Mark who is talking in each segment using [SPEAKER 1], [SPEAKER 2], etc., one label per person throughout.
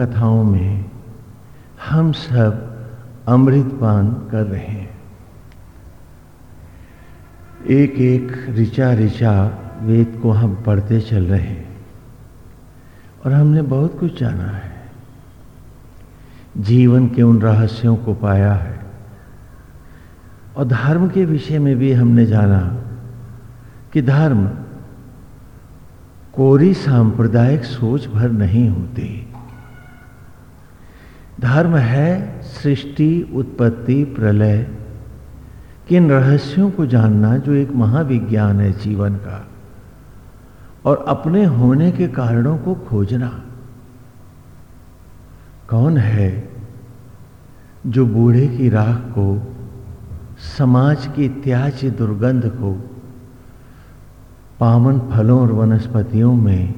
[SPEAKER 1] कथाओं में हम सब अमृतपान कर रहे हैं। एक एक ऋचा ऋचा वेद को हम पढ़ते चल रहे हैं। और हमने बहुत कुछ जाना है। जीवन के उन रहस्यों को पाया है। और धर्म के विषय में भी हमने जाना कि धर्म कोरी सांप्रदायिक सोच भर नहीं होती। धर्म है सृष्टि, उत्पत्ति, प्रलय। किन रहस्यों को जानना जो एक महाविज्ञान है जीवन का? और अपने होने के कारणों को खोजना। कौन है जो बूढ़े की राख को, समाज की त्याज दुर्गंध को, पावन फलों और वनस्पतियों में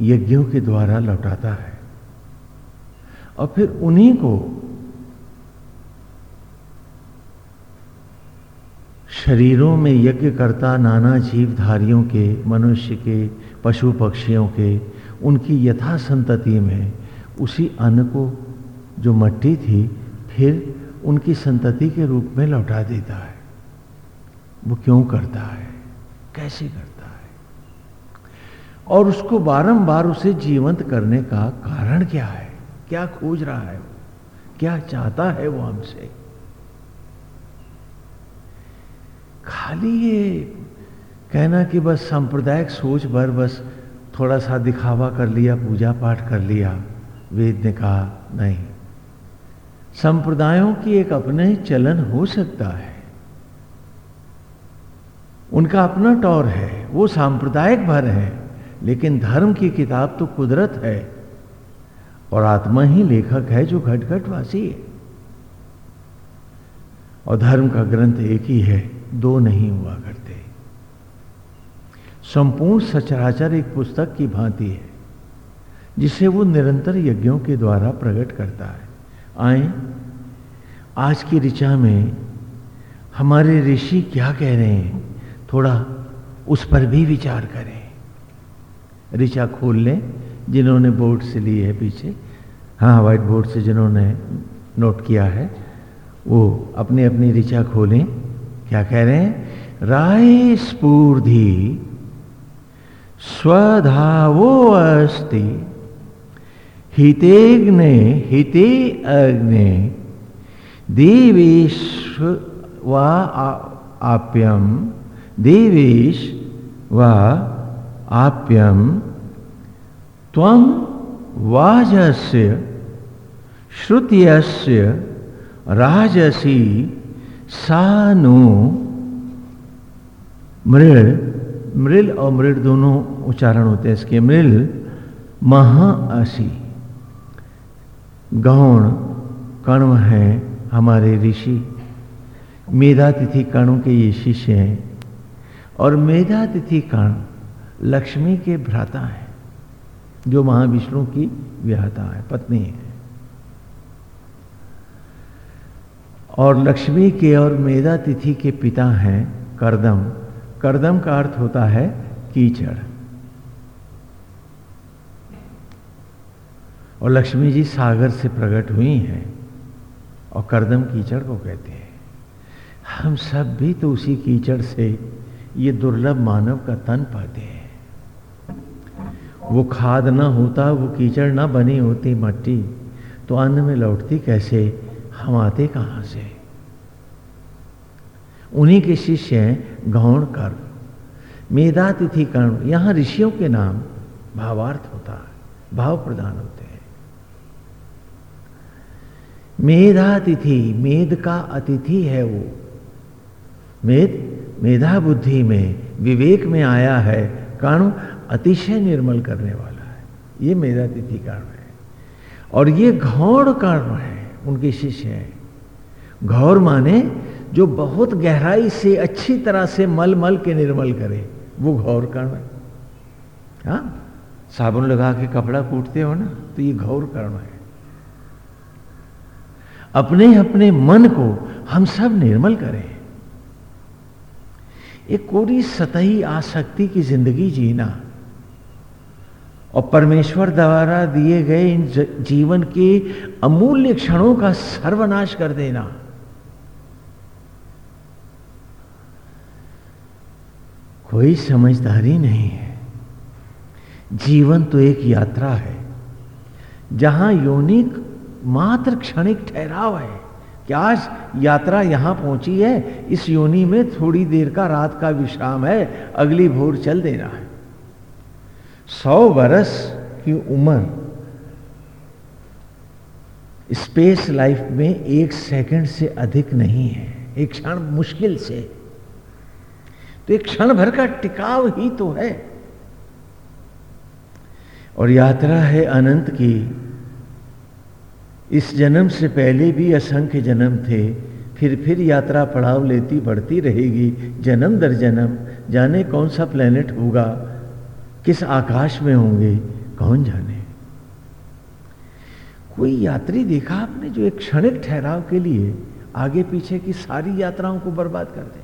[SPEAKER 1] यज्ञों के द्वारा लौटाता है? और फिर उन्हीं को शरीरों में यज्ञ करता नाना जीवधारियों के, मनुष्य के, पशु पक्षियों के, उनकी यथा संतति में उसी अन्न को, जो मट्टी थी, फिर उनकी संतति के रूप में लौटा देता है। वो क्यों करता है? कैसे करता है? और उसको बारंबार उसे जीवंत करने का कारण क्या है? क्या खोज रहा है वो? क्या चाहता है वो हमसे? खाली ये कहना कि बस सांप्रदायिक सोच भर बस थोड़ा सा दिखावा कर लिया पूजा पाठ कर लिया, वेद ने कहा, नहीं, संप्रदायों की एक अपने ही चलन हो सकता है। उनका अपना टौर है, वो सांप्रदायिक भर है, लेकिन धर्म की किताब तो कुदरत है। और आत्मा ही लेखक है जो घट घट वासी है। और धर्म का ग्रंथ एक ही है, दो नहीं हुआ करते। संपूर्ण सचराचर एक पुस्तक की भांति है, जिसे वो निरंतर यज्ञों के द्वारा प्रकट करता है। आए, आज की ऋचा में हमारे ऋषि क्या कह रहे हैं? थोड़ा उस पर भी विचार करें। ऋचा खोल लें, जिन्होंने बोर्ड से ली है पीछे। हाँ व्हाइट बोर्ड से जिन्होंने नोट किया है, वो अपनी अपनी ऋचा खोलें। क्या कह रहे हैं? राय स्पूर्धि स्वधावो अस्ति। हितेग्ने हिते अग्ने, देवेश व आप्यम, देवेश व आप्यम, त्वं वाजस्य श्रुत्यस्य राजसी सानु मृल मृल और मृल दोनों उच्चारण होते हैं इसके, मृल महाअसी गौण, कण्व हैं हमारे ऋषि। मेधा तिथि कणों के ये शिष्य हैं और मेधा तिथि कण लक्ष्मी के भ्राता हैं, जो महाविष्णु की व्याहता है, पत्नी है। और लक्ष्मी के और मेधा तिथि के पिता हैं करदम। करदम का अर्थ होता है कीचड़। और लक्ष्मी जी सागर से प्रकट हुई हैं और करदम कीचड़ को कहते हैं। हम सब भी तो उसी कीचड़ से ये दुर्लभ मानव का तन पाते हैं। वो खाद ना होता, वो कीचड़ ना बनी होती मट्टी तो अन्न में लौटती कैसे? हम आते कहाँ से? उन्हीं के शिष्य हैं गौण कर्म मेधा तिथि कर्ण, यहाँ ऋषियों के नाम भावार्थ होता है, भाव प्रदान होते हैं। मेधा तिथि मेध का अतिथि है वो। मेध मेधा बुद्धि में, विवेक में आया है, कर्ण अतिशय निर्मल करने वाला है। ये मेधा तिथि कर्ण है। और ये घौड़ कर्ण है। उनके शिष्य हैं। घौर माने जो बहुत गहराई से, अच्छी तरह से मल मल के निर्मल करे। वो घौर कर्ण है। हाँ? साबुन लगा के कपड़ा कूटते हो ना तो ये घौर कर्ण है। अपने अपने मन को हम सब निर्मल करें। एक कोरी सतही आसक्ति की ज़िंदगी जीना। और परमेश्वर द्वारा दिए गए इन जीवन के अमूल्य क्षणों का सर्वनाश कर देना। कोई समझदारी नहीं है। जीवन तो एक यात्रा है, जहाँ योनिक मात्र क्षणिक ठहराव है। कि आज यात्रा यहाँ पहुँची है? इस योनि में थोड़ी देर का रात का विश्राम है, अगली भोर चल देना है। सौ बरस की उम्र स्पेस लाइफ में एक सेकंड से अधिक नहीं है। एक क्षण मुश्किल से। तो एक क्षण भर का टिकाव ही तो है। और यात्रा है अनंत की। इस जन्म से पहले भी असंख्य जन्म थे, फिर फिर यात्रा पड़ाव लेती बढ़ती रहेगी। जन्म दर जन्म, जाने कौन सा प्लेनेट होगा किस आकाश में होंगे, कौन जाने? कोई यात्री देखा आपने जो एक क्षणिक ठहराव के लिए आगे पीछे की सारी यात्राओं को बर्बाद कर दे?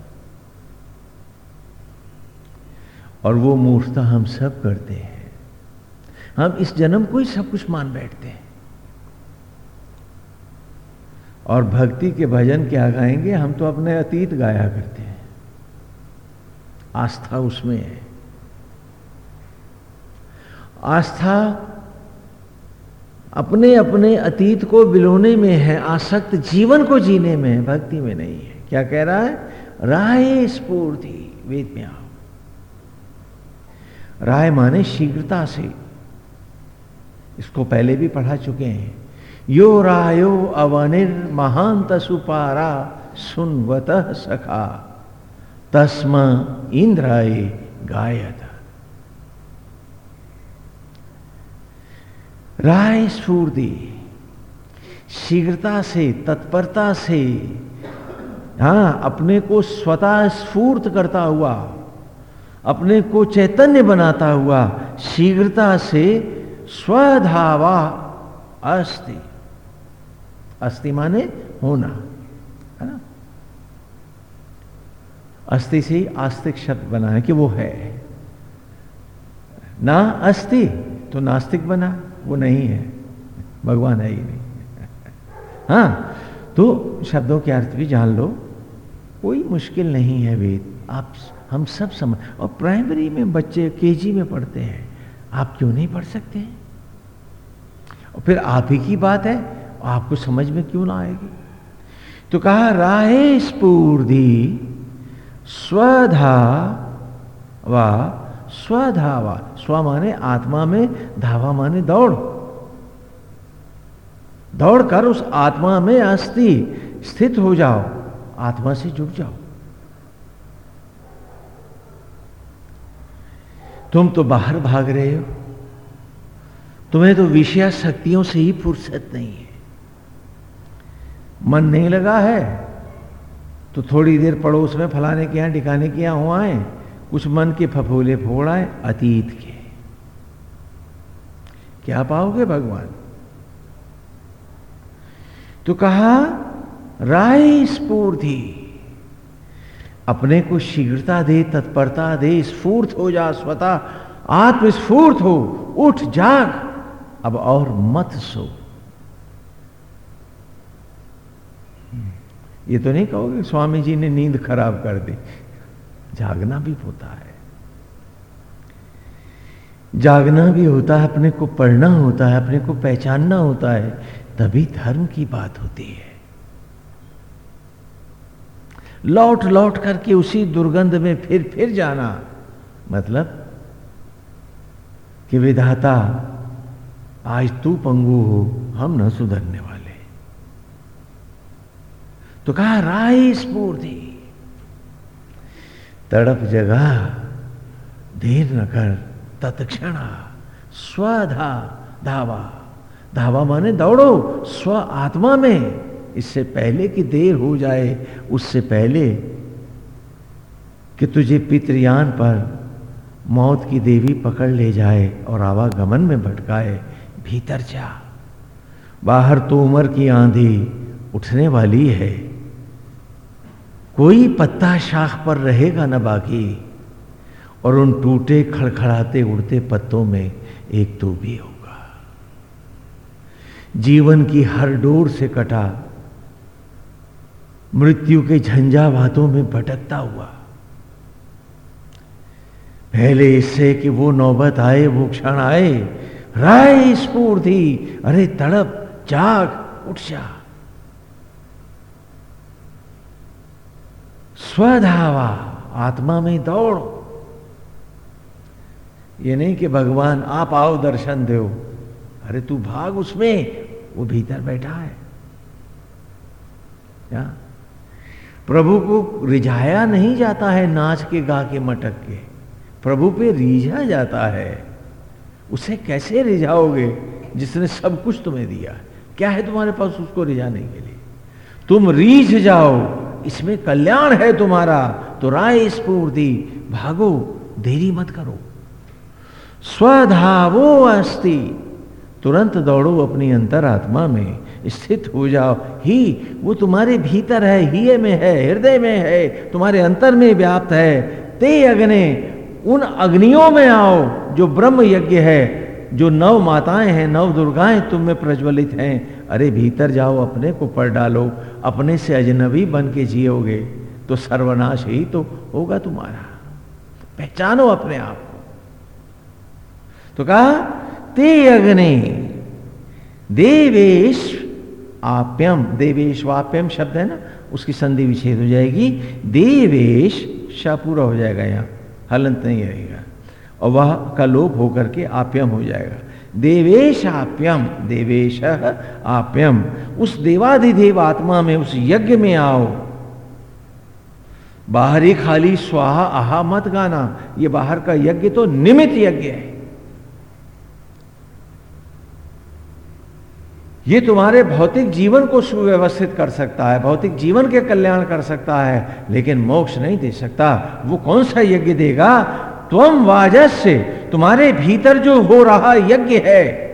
[SPEAKER 1] और वो मूर्खता हम सब करते हैं। हम इस जन्म को ही सब कुछ मान बैठते हैं। और भक्ति के भजन क्या गाएँगे हम तो अपने अतीत गाया करते हैं। आस्था उसमें है। आस्था अपने अपने अतीत को बिलोने में है, आसक्त जीवन को जीने में है, भक्ति में नहीं है। क्या कह रहा है? राय स्पूर्ति वेद में आओ। राय माने शीघ्रता से। इसको पहले भी पढ़ा चुके हैं। यो रायो अवनिर महांत सुपारा सुनवत सखा। तस्म इंद्राय गायत। राय स्फूर्ति शीघ्रता से, तत्परता से हाँ अपने को स्वतः स्फूर्त करता हुआ, अपने को चैतन्य बनाता हुआ, शीघ्रता से स्वधावा अस्ति। अस्ति माने होना, है ना? अस्थि से आस्तिक शब्द बना है कि वो है। ना अस्थि तो नास्तिक बना। वो नहीं है। भगवान है ही नहीं। हाँ तो शब्दों के अर्थ भी जान लो। कोई मुश्किल नहीं है वेद। आप हम सब समझ और प्राइमरी में बच्चे केजी में पढ़ते हैं। आप क्यों नहीं पढ़ सकते हैं? और फिर आप ही की बात है आपको समझ में क्यों ना आएगी? तो कहा, राहे स्पूर्धि स्वधा व स्वधावा। स्व माने आत्मा में, धावा माने दौड़। दौड़ कर उस आत्मा में अस्थि, स्थित हो जाओ। आत्मा से जुड़ जाओ। तुम तो बाहर भाग रहे हो। तुम्हें तो विषया शक्तियों से ही फुर्सत नहीं है। मन नहीं लगा है तो थोड़ी देर पड़ोस में फलाने के यहाँ टिकाने के यहाँ हुआ है। कुछ मन के फफोले फोड़ाए अतीत के। क्या पाओगे भगवान? तो कहा, राय स्फूर्ति। अपने को शीघ्रता दे, तत्परता दे, स्फूर्त हो जा स्वतः। आत्मस्फूर्त हो, उठ जाग। अब और मत सो। ये तो नहीं कहोगे, स्वामी जी ने नींद खराब कर दी। जागना भी होता है। जागना भी होता है, अपने को पढ़ना होता है, अपने को पहचानना होता है, तभी धर्म की बात होती है। लौट लौट करके उसी दुर्गंध में फिर फिर जाना मतलब कि विधाता, आज तू पंगु हो, हम न सुधरने वाले। तो कहा, राय स्फूर्ति। तड़प जगा, देर न कर, तत्क्षण, स्वधा, धावा। धावा माने दौड़ो, स्व आत्मा में। इससे पहले कि देर हो जाए, उससे पहले कि तुझे पितृयान पर मौत की देवी पकड़ ले जाए और आवागमन में भटकाए, भीतर जा। बाहर तो उम्र की आंधी उठने वाली है। कोई पत्ता शाख पर रहेगा न बाकी। और उन टूटे, खड़खड़ाते, उड़ते पत्तों में एक तो भी होगा। जीवन की हर डोर से कटा, मृत्यु के झंझावातों में भटकता हुआ। पहले इससे कि वो नौबत आए, वो क्षण आए, राय स्फूर्ति, अरे तड़प जाग उठ जा। स्वधावा, आत्मा में दौड़। ये नहीं कि भगवान, आप आओ दर्शन दो। अरे तू भाग उसमें, वो भीतर बैठा है। क्या? प्रभु को रिझाया नहीं जाता है नाच के, गा के, मटक के। प्रभु पे रिझा जाता है। उसे कैसे रिझाओगे जिसने सब कुछ तुम्हें दिया? क्या है तुम्हारे पास उसको रिझाने के लिए? तुम रीझ जाओ। इसमें कल्याण है तुम्हारा तो राय स्फूर्ति, भागो, देरी मत करो। स्वधावो अस्ति, तुरंत दौड़ो अपनी अंतरात्मा में, स्थित हो जाओ। ही, वो तुम्हारे भीतर है ही में है, हृदय में है, तुम्हारे अंतर में व्याप्त है। ते अग्नि, उन अग्नियों में आओ, जो ब्रह्म यज्ञ है जो नव माताएँ हैं, नव दुर्गाएँ तुम में प्रज्वलित हैं। अरे, भीतर जाओ, अपने को पढ़ डालो, अपने से अजनबी बन के जियोगे तो सर्वनाश ही तो होगा तुम्हारा। पहचानो अपने आप को। तो कहा, ते अग्नि, देवेश आप्यम, देवेश वाप्यम शब्द है ना, उसकी संधि विच्छेद हो जाएगी। देवेश, शा पूरा हो जाएगा यहाँ, हलंत नहीं रहेगा। और वह का लोप होकर के आप्यम हो जाएगा। देवेश आप्यम देवेश आप्यम, उस देवाधिदेव आत्मा में, उस यज्ञ में आओ। बाहरी खाली स्वाहा, आहा मत गाना। ये बाहर का यज्ञ तो निमित यज्ञ है। ये तुम्हारे भौतिक जीवन को सुव्यवस्थित कर सकता है, भौतिक जीवन के कल्याण कर सकता है, लेकिन मोक्ष नहीं दे सकता। वो कौन सा यज्ञ देगा? वाजस से तुम्हारे भीतर जो हो रहा यज्ञ है,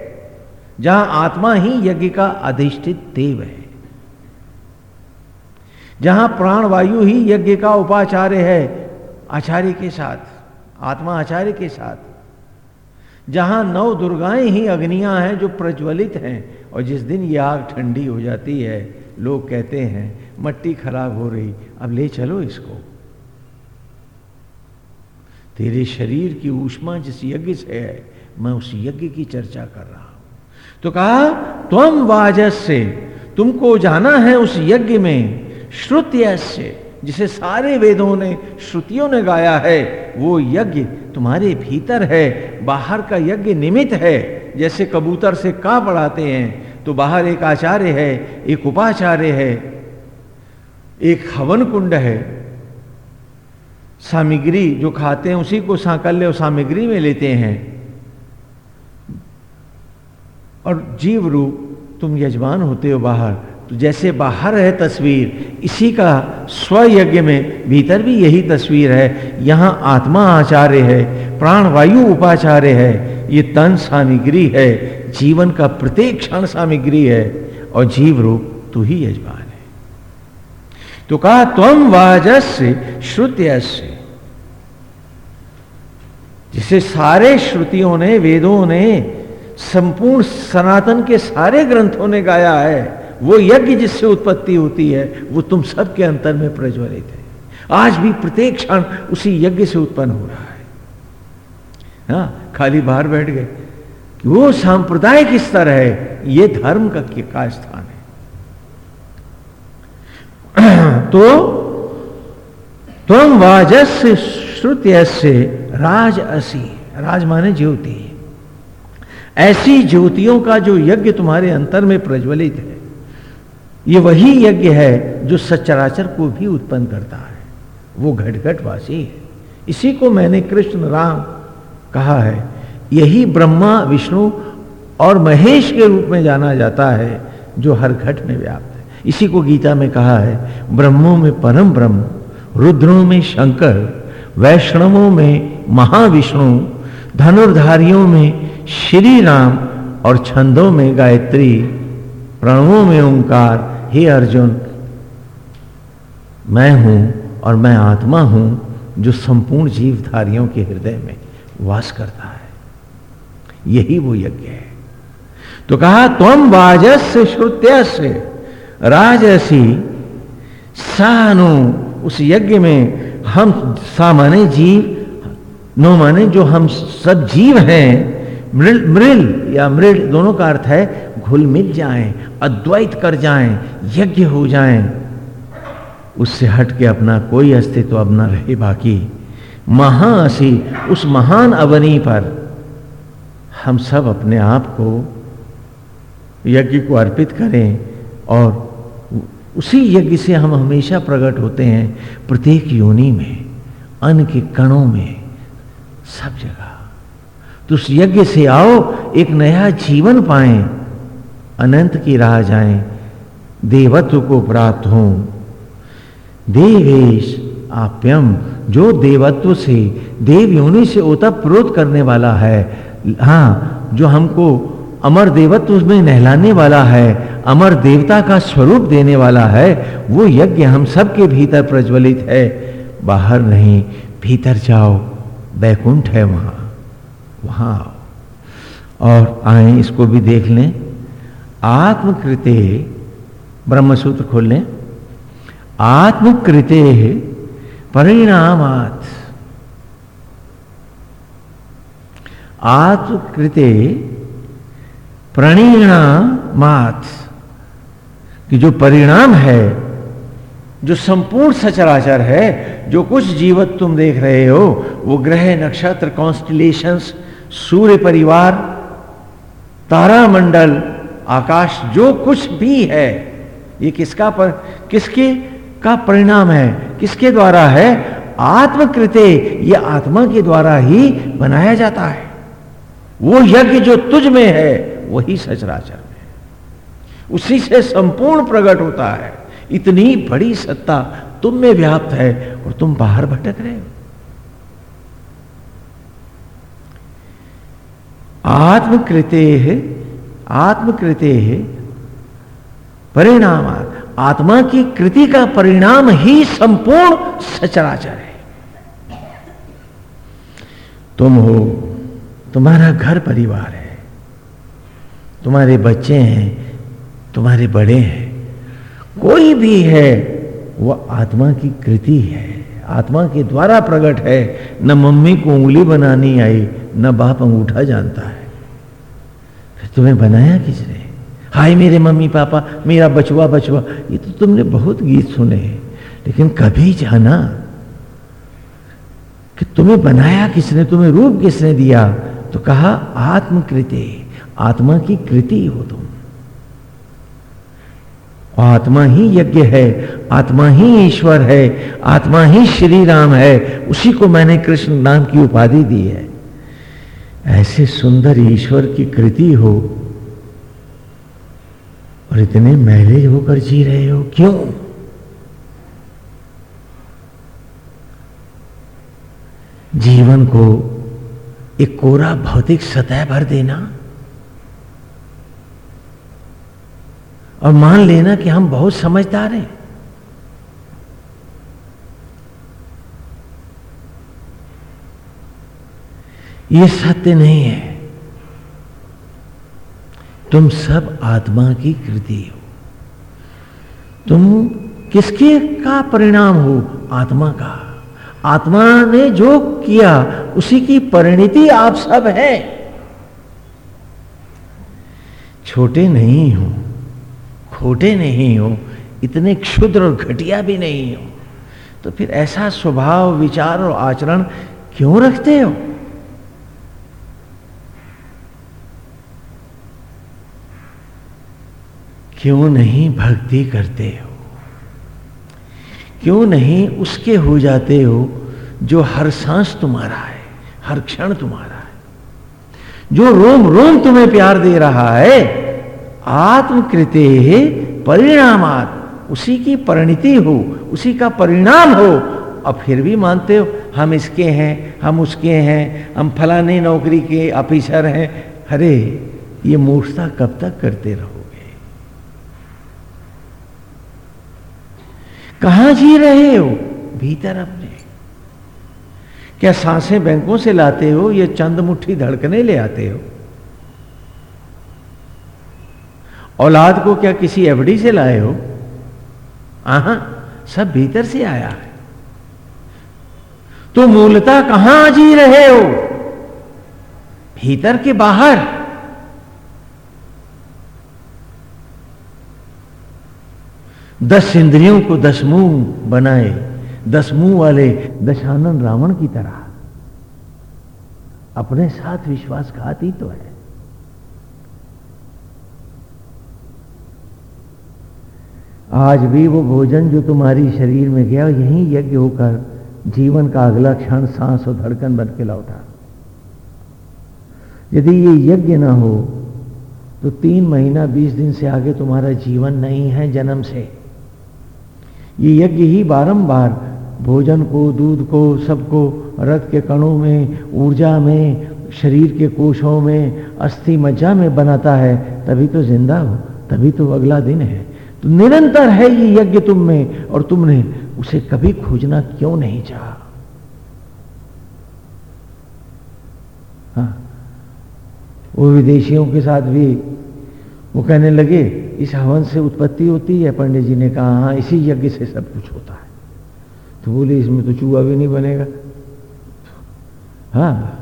[SPEAKER 1] जहाँ आत्मा ही यज्ञ का अधिष्ठित देव है, जहाँ प्राण वायु ही यज्ञ का उपाचार्य है, आचार्य के साथ, आत्मा आचार्य के साथ, जहाँ नौ दुर्गाएँ ही अग्नियाँ हैं जो प्रज्वलित हैं, और जिस दिन ये आग ठंडी हो जाती है, लोग कहते हैं, मट्टी खराब हो रही, अब ले चलो इसको। तेरे शरीर की ऊष्मा जिस यज्ञ से है, मैं उस यज्ञ की चर्चा कर रहा हूँ। तो कहा, तुम वाजस से, तुमको जाना है उस यज्ञ में श्रुत्य से जिसे सारे वेदों ने, श्रुतियों ने गाया है, वो यज्ञ तुम्हारे भीतर है, बाहर का यज्ञ निमित है, जैसे कबूतर से का पढ़ाते हैं तो बाहर एक आचार्य है, एक उपाचार्य है, एक हवन कुंड है सामग्री जो खाते हैं, उसी को सांकल्य और सामग्री में लेते हैं। और जीव रूप तुम यजमान होते हो बाहर। तो जैसे बाहर है तस्वीर, इसी का स्वयज्ञ में भीतर भी यही तस्वीर है। यहाँ आत्मा आचार्य है प्राण वायु उपाचार्य है। ये तन सामग्री है, जीवन का प्रत्येक क्षण सामग्री है। और जीव रूप तू ही यजमान है। तो कहा तुम वाजस्य श्रुत्यस्य। जिसे सारे श्रुतियों ने वेदों ने संपूर्ण सनातन के सारे ग्रंथों ने गाया है वो यज्ञ जिससे उत्पत्ति होती है वो तुम सबके अंतर में प्रज्वलित है। आज भी प्रत्येक क्षण उसी यज्ञ से उत्पन्न हो रहा है। हाँ खाली बाहर बैठ गए। वो सांप्रदायिक स्तर है ये धर्म का, का स्थान है। तो तुम वाजस श्रुत्य से राज असी, राज माने ज्योति। ऐसी ज्योतियों का जो यज्ञ तुम्हारे अंतर में प्रज्वलित है, ये वही यज्ञ है जो सचराचर को भी उत्पन्न करता है। वो घट घट वासी है। इसी को मैंने कृष्ण राम कहा है। यही ब्रह्मा, विष्णु और महेश के रूप में जाना जाता है, जो हर घट में व्याप्त है। इसी को गीता में कहा है, ब्रह्मों में परम ब्रह्म, रुद्रों में शंकर वैष्णवों में, महाविष्णु, धनुर्धारियों में श्री राम और छंदों में गायत्री, प्रणवों में ओंकार, हे अर्जुन, मैं हूँ और मैं आत्मा हूँ जो संपूर्ण जीवधारियों के हृदय में वास करता है। यही वो यज्ञ है। तो कहा तुम वाजस्य श्रुत्यस्य, राजसी सानु उस यज्ञ में हम सामान्य जीव नो माने जो हम सब जीव हैं मृल मृल या मृल दोनों का अर्थ है घुल मिल जाएँ, अद्वैत कर जाएँ, यज्ञ हो जाएँ। उससे हट के अपना कोई अस्तित्व अब न रहे बाकी। महासी उस महान अवनी पर हम सब अपने आप को यज्ञ को अर्पित करें और उसी यज्ञ से हम हमेशा प्रकट होते हैं, प्रत्येक योनि में, अन्न के कणों में, सब जगह। तो उस यज्ञ से आओ, एक नया जीवन पाए, अनंत की राह जाएँ, देवत्व को प्राप्त हो। देवेश आप्यम, जो देवत्व से, देव योनि से ओतप्रोत करने वाला है हाँ जो हमको अमर देवत्व में नहलाने वाला है अमर देवता का स्वरूप देने वाला है, वो यज्ञ हम सबके भीतर प्रज्वलित है। बाहर नहीं, भीतर जाओ बैकुंठ है वहाँ। वहाँ आओ। और आए, इसको भी देख लें। आत्मकृते, ब्रह्मसूत्र खोल लें। आत्मकृते परिणामात। आत्मकृते प्रणीणामात। कि जो परिणाम है, जो संपूर्ण सचराचर है, जो कुछ जीवत तुम देख रहे हो, वो ग्रह, नक्षत्र कॉन्स्टिलेशंस सूर्य परिवार, तारामंडल, आकाश, जो कुछ भी है, ये किसका पर, किसके का परिणाम है, किसके द्वारा है? आत्मकृते, ये आत्मा के द्वारा ही बनाया जाता है। वो यज्ञ जो तुझ में है, वही सचराचर। उसी से संपूर्ण प्रकट होता है। इतनी बड़ी सत्ता तुम में व्याप्त है और तुम बाहर भटक रहे हो। आत्मकृते आत्मकृते परिणाम आत्मा की कृति का परिणाम ही संपूर्ण सचराचर है। तुम हो, तुम्हारा घर परिवार है, तुम्हारे बच्चे हैं तुम्हारे बड़े हैं। कोई भी है वह आत्मा की कृति है। आत्मा के द्वारा प्रकट है। न मम्मी को उंगली बनानी आई, न बाप अंगूठा जानता है। फिर तुम्हें बनाया किसने? हाय मेरे मम्मी पापा, मेरा बचुआ बचुआ, ये तो तुमने बहुत गीत सुने लेकिन कभी जाना कि तुम्हें बनाया किसने, तुम्हें रूप किसने दिया? तो कहा, आत्मकृति, आत्मा की कृति हो तुम। आत्मा ही यज्ञ है, आत्मा ही ईश्वर है, आत्मा ही श्री राम है, उसी को मैंने कृष्ण नाम की उपाधि दी है। ऐसे सुंदर ईश्वर की कृति हो और इतने मैले होकर जी रहे हो, क्यों? जीवन को एक कोरा भौतिक सतह भर देना और मान लेना कि हम बहुत समझदार हैं। ये सत्य नहीं है। तुम सब आत्मा की कृति हो। तुम किसके का परिणाम हो? आत्मा का। आत्मा ने जो किया, उसी की परिणति आप सब हैं। छोटे नहीं हो। खोटे नहीं हो, इतने क्षुद्र और घटिया भी नहीं हो। तो फिर ऐसा स्वभाव, विचार और आचरण क्यों रखते हो? क्यों नहीं भक्ति करते हो? क्यों नहीं उसके हो जाते हो जो हर सांस तुम्हारा है, हर क्षण तुम्हारा है, जो रोम रोम तुम्हें प्यार दे रहा है आत्मकृते परिणामात। उसी की परिणति हो, उसी का परिणाम हो। और फिर भी मानते हो, हम इसके हैं, हम उसके हैं, हम फलाने नौकरी के ऑफिसर हैं। अरे, ये मूर्खता कब तक करते रहोगे? कहाँ जी रहे हो? भीतर अपने। क्या साँसें बैंकों से लाते हो, या चंद मुट्ठी धड़कने ले आते हो? औलाद को क्या किसी एफडी से लाए हो? आहा, सब भीतर से आया है। तो मूलता कहाँ जी रहे हो? भीतर के बाहर। दस इंद्रियों को दस मुँह बनाए, दस मुँह वाले दशानन रावण की तरह। अपने साथ विश्वासघात ही तो है। आज भी वो भोजन जो तुम्हारी शरीर में गया, यही यज्ञ होकर जीवन का अगला क्षण सांस और धड़कन बन के लौटा। यदि ये यज्ञ ना हो तो तीन महीना बीस दिन से आगे तुम्हारा जीवन नहीं है जन्म से। ये यज्ञ ही बारंबार भोजन को, दूध को, सबको, रक्त के कणों में, ऊर्जा में, शरीर के कोशों में, अस्थि मज्जा में बनाता है, तभी तो ज़िंदा हो, तभी तो अगला दिन है। तो निरंतर है ये यज्ञ तुम में, और तुमने उसे कभी खोजना क्यों नहीं चाहा? हाँ। वो विदेशियों के साथ भी वो कहने लगे, इस हवन से उत्पत्ति होती है? पंडित जी ने कहा हाँ इसी यज्ञ से सब कुछ होता है। तो बोले, इसमें तो चूहा भी नहीं बनेगा। हाँ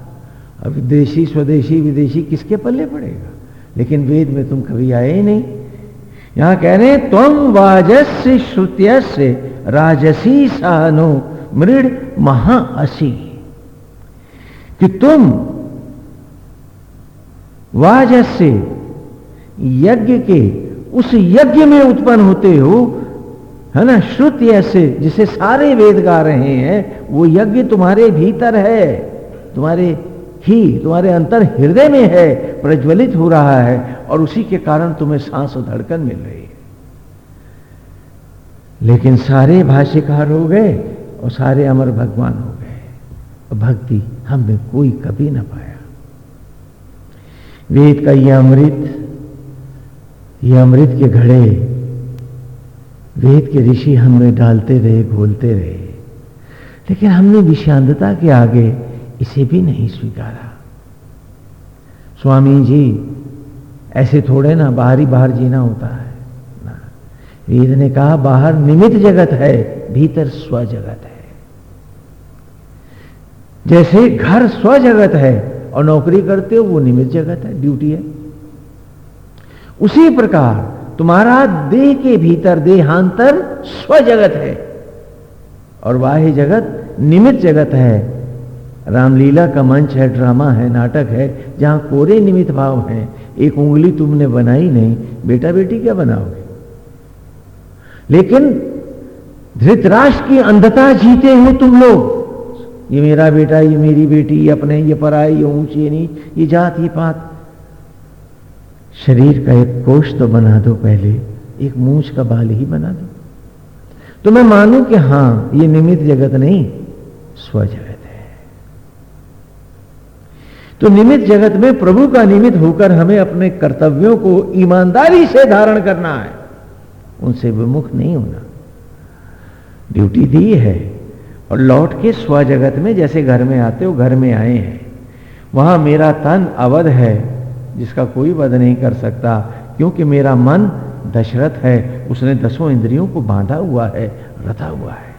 [SPEAKER 1] अब देशी, स्वदेशी, विदेशी किसके पल्ले पड़ेगा? लेकिन वेद में तुम कभी आए ही नहीं। यहाँ कह रहे तुम वाजस्य श्रुत्यस्य राजसी सहनो मृड महाअसी। कि तुम वाजस्य यज्ञ के उस यज्ञ में उत्पन्न होते हो, है ना श्रुत ऐसे जिसे सारे वेद गा रहे हैं, वो यज्ञ तुम्हारे भीतर है, तुम्हारे ही तुम्हारे अंतर हृदय में है, प्रज्वलित हो रहा है और उसी के कारण तुम्हें सांस और धड़कन मिल रही है। लेकिन सारे भाष्यकार हो गए और सारे अमर भगवान हो गए। भक्ति हमने कोई कभी ना पाया। वेद का यह अमृत, ये अमृत के घड़े, वेद के ऋषि हमें डालते रहे, घोलते रहे। लेकिन हमने विषांतता के आगे इसे भी नहीं स्वीकारा। स्वामी जी, ऐसे थोड़े ना, बाहरी बाहर जीना होता है। ना। वेद ने कहा, बाहर निमित जगत है, भीतर स्व जगत है। जैसे घर स्व जगत है और नौकरी करते हो, वो निमित जगत है, ड्यूटी है। उसी प्रकार, तुम्हारा देह के भीतर देहांतर स्व जगत है और बाह्य जगत निमित जगत है। रामलीला का मंच है, ड्रामा है, नाटक है, जहाँ कोरे निमित भाव है। एक उंगली तुमने बनाई नहीं बेटा बेटी क्या बनाओगे? लेकिन धृतराष्ट्र की अंधता जीते हैं तुम लोग। ये मेरा बेटा, ये मेरी बेटी, ये अपने, ये पराई, ये ऊँची नहीं ये जात, ये पात। शरीर का एक कोष तो बना दो पहले, एक मूछ का बाल ही बना दो। तो मैं मानूं कि हाँ, ये निमित जगत नहीं, स्वज है। तो निमित जगत में प्रभु का निमित होकर हमें अपने कर्तव्यों को ईमानदारी से धारण करना है। उनसे विमुख नहीं होना। ड्यूटी दी है और लौट के स्व जगत में जैसे घर में आते हो, घर में आए हैं। वहाँ मेरा तन अवध है, जिसका कोई वध नहीं कर सकता, क्योंकि मेरा मन दशरथ है, उसने दसों इंद्रियों को बांधा हुआ है, रथा हुआ है।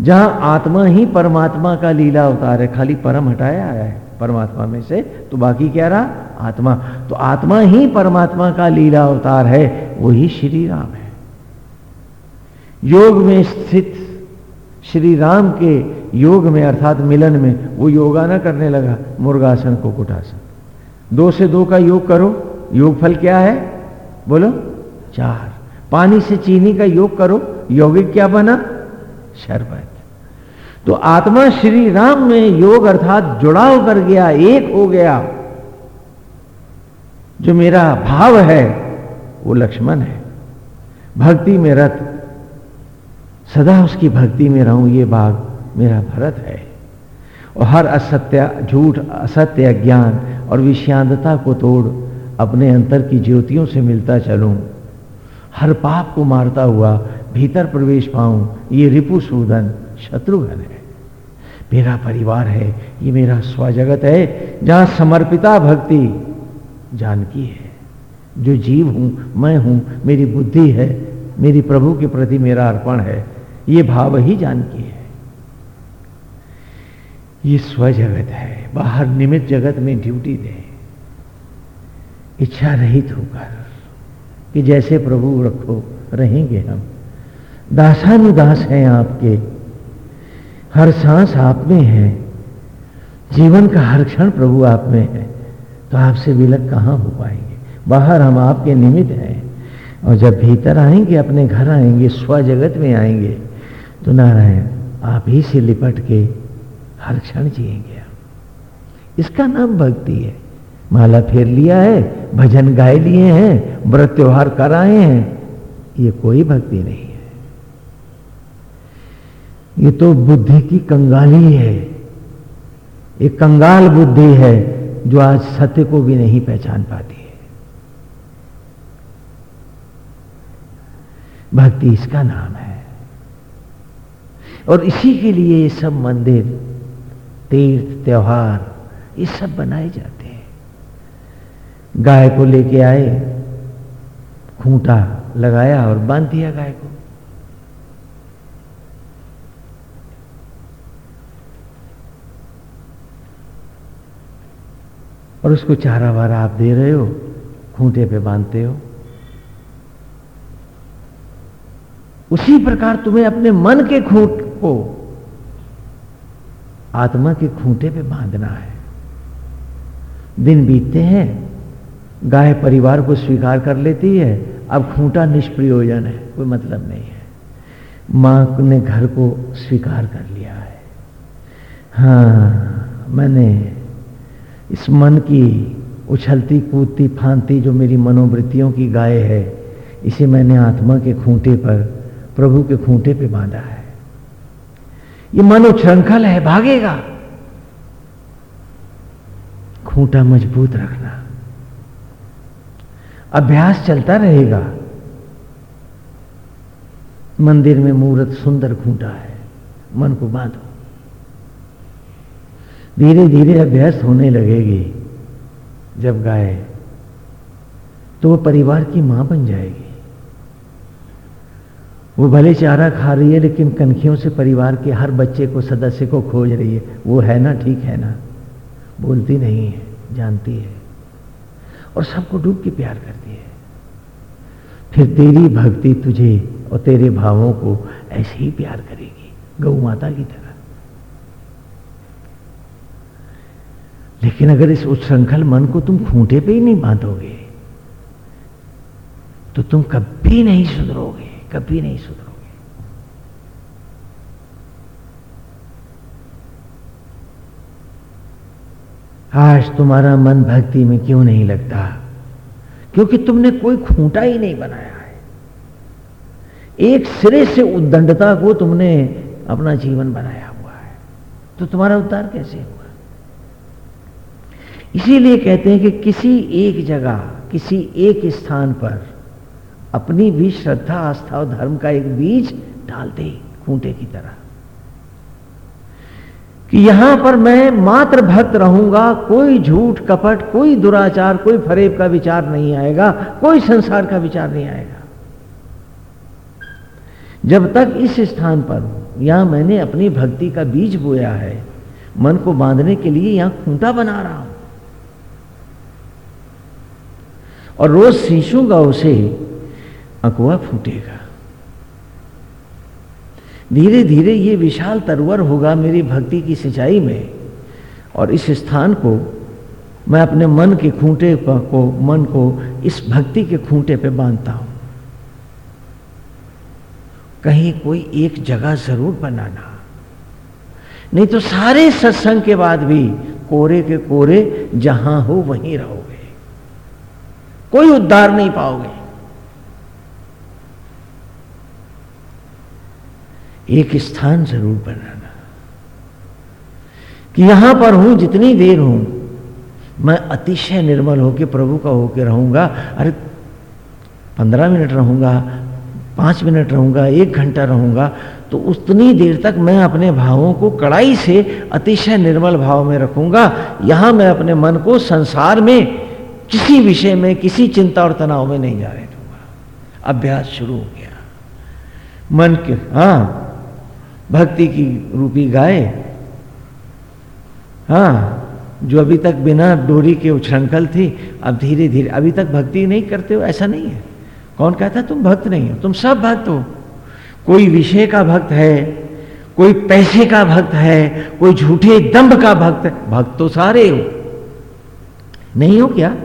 [SPEAKER 1] जहाँ आत्मा ही परमात्मा का लीला अवतार है, खाली परम हटाया आया है, परमात्मा में से। तो बाकी क्या रहा? आत्मा। तो आत्मा ही परमात्मा का लीला अवतार है, वही श्री राम है। योग में स्थित श्री राम के योग में, अर्थात मिलन में, वो योगा ना करने लगा, मुर्गासन को कुटासन। दो से दो का योग करो, योग फल क्या है? बोलो, चार। पानी से चीनी का योग करो, यौगिक क्या बना? शरबत। तो आत्मा श्री राम में योग अर्थात जुड़ाव कर गया, एक हो गया। जो मेरा भाव है, वो लक्ष्मण है। भक्ति में रत, सदा उसकी भक्ति में रहूँ, ये भाग मेरा भरत है। और हर असत्य, झूठ, असत्य अज्ञान और विषांतता को तोड़, अपने अंतर की ज्योतियों से मिलता चलूँ। हर पाप को मारता हुआ भीतर प्रवेश पाऊँ, ये रिपु सूदन। शत्रुघ्न है मेरा। परिवार है, ये मेरा स्वजगत है, जहाँ समर्पिता भक्ति जानकी है। जो जीव हूँ, मैं हूँ, मेरी बुद्धि है, मेरी प्रभु के प्रति मेरा अर्पण है, ये भाव ही जानकी है। ये स्वजगत है, बाहर निमित जगत में ड्यूटी दे। इच्छा रहित होकर कि जैसे प्रभु रखो, रहेंगे हम। दासानुदास हैं आपके हर सांस आप में है। जीवन का हर क्षण प्रभु आप में है। तो आपसे विलक कहाँ हो पाएँगे? बाहर हम आपके निमित्त हैं। और जब भीतर आएँगे, अपने घर आएँगे, स्व जगत में आएँगे तो नारायण, आप ही से लिपट के हर क्षण जिएँगे इसका नाम भक्ति है। माला फेर लिया है, भजन गाए लिए हैं, व्रत त्योहार कराए हैं। ये कोई भक्ति नहीं। ये तो बुद्धि की कंगाली है। एक कंगाल बुद्धि है जो आज सत्य को भी नहीं पहचान पाती है। भक्ति इसका नाम है। और इसी के लिए ये सब मंदिर, तीर्थ, त्योहार, ये सब बनाए जाते हैं। गाय को लेके आए, खूंटा लगाया और बाँध दिया गाय को। और उसको चारा वारा आप दे रहे हो, खूंटे पे बांधते हो। उसी प्रकार तुम्हें अपने मन के खूंट को, आत्मा के खूंटे पे बांधना है। दिन बीतते हैं, गाय परिवार को स्वीकार कर लेती है, अब खूंटा निष्प्रयोजन है, कोई मतलब नहीं है। माँ ने घर को स्वीकार कर लिया है। हाँ मैंने इस मन की उछलती, कूदती, फांती जो मेरी मनोवृत्तियों की गाय है, इसे मैंने आत्मा के खूंटे पर, प्रभु के खूंटे पे बांधा है। ये मनोश्रृंखल है, भागेगा। खूंटा मज़बूत रखना। अभ्यास चलता रहेगा। मंदिर में मूर्त सुंदर खूंटा है, मन को बांधो। धीरे धीरे अभ्यास होने लगेगी जब गाय तो वो परिवार की माँ बन जाएगी। वो भले चारा खा रही है, लेकिन कनखियों से परिवार के हर बच्चे को, सदस्य को खोज रही है। वो है ना ठीक है ना? बोलती नहीं है, जानती है। और सबको डूब के प्यार करती है। फिर तेरी भक्ति तुझे और तेरे भावों को ऐसे ही प्यार करेगी, गौ माता की तरह। लेकिन अगर इस उच्छृंखल मन को तुम खूंटे पे ही नहीं बांधोगे तो तुम कभी नहीं सुधरोगे, कभी नहीं सुधरोगे। आज तुम्हारा मन भक्ति में क्यों नहीं लगता? क्योंकि तुमने कोई खूंटा ही नहीं बनाया है। एक सिरे से उद्दंडता को तुमने अपना जीवन बनाया हुआ है। तो तुम्हारा उद्धार कैसे हुआ इसीलिए कहते हैं कि किसी एक जगह, किसी एक स्थान पर अपनी भी श्रद्धा, आस्था और धर्म का एक बीज डाल दे खूंटे की तरह। कि यहाँ पर मैं मात्र भक्त रहूँगा, कोई झूठ, कपट, कोई दुराचार, कोई फरेब का विचार नहीं आएगा, कोई संसार का विचार नहीं आएगा। जब तक इस स्थान पर यहाँ मैंने अपनी भक्ति का बीज बोया है, मन को बांधने के लिए यहाँ खूंटा बना रहा हूँ। और रोज सींचूँगा उसे अकुआ फूटेगा। धीरे धीरे ये विशाल तरवर होगा मेरी भक्ति की सिंचाई में और इस स्थान को मैं अपने मन के खूंटे को मन को इस भक्ति के खूंटे पे बांधता हूँ। कहीं कोई एक जगह ज़रूर बनाना। नहीं तो सारे सत्संग के बाद भी कोरे के कोरे जहाँ हो वहीं रहोगे कोई उद्धार नहीं पाओगे। एक स्थान ज़रूर बनाना। कि यहाँ पर हूँ, जितनी देर हूँ, मैं अतिशय निर्मल होकर प्रभु का होकर रहूँगा। अरे, पंद्रह मिनट रहूँगा, पाँच मिनट रहूँगा, एक घंटा रहूँगा तो उतनी देर तक मैं अपने भावों को कड़ाई से अतिशय निर्मल भाव में रखूँगा। यहाँ मैं अपने मन को संसार में किसी विषय में, किसी चिंता और तनाव में नहीं जा रहे दूँगा अभ्यास शुरू हो गया। मन के हाँ भक्ति की रूपी गाय हाँ जो अभी तक बिना डोरी के उछृंखल थी, अब धीरे धीरे अभी तक भक्ति नहीं करते हो, ऐसा नहीं है। कौन कहता, तुम भक्त नहीं हो, तुम सब भक्त हो। कोई विषय का भक्त है, कोई पैसे का भक्त है, कोई झूठे दंभ का भक्त है। भक्त तो सारे हो। नहीं हो क्या?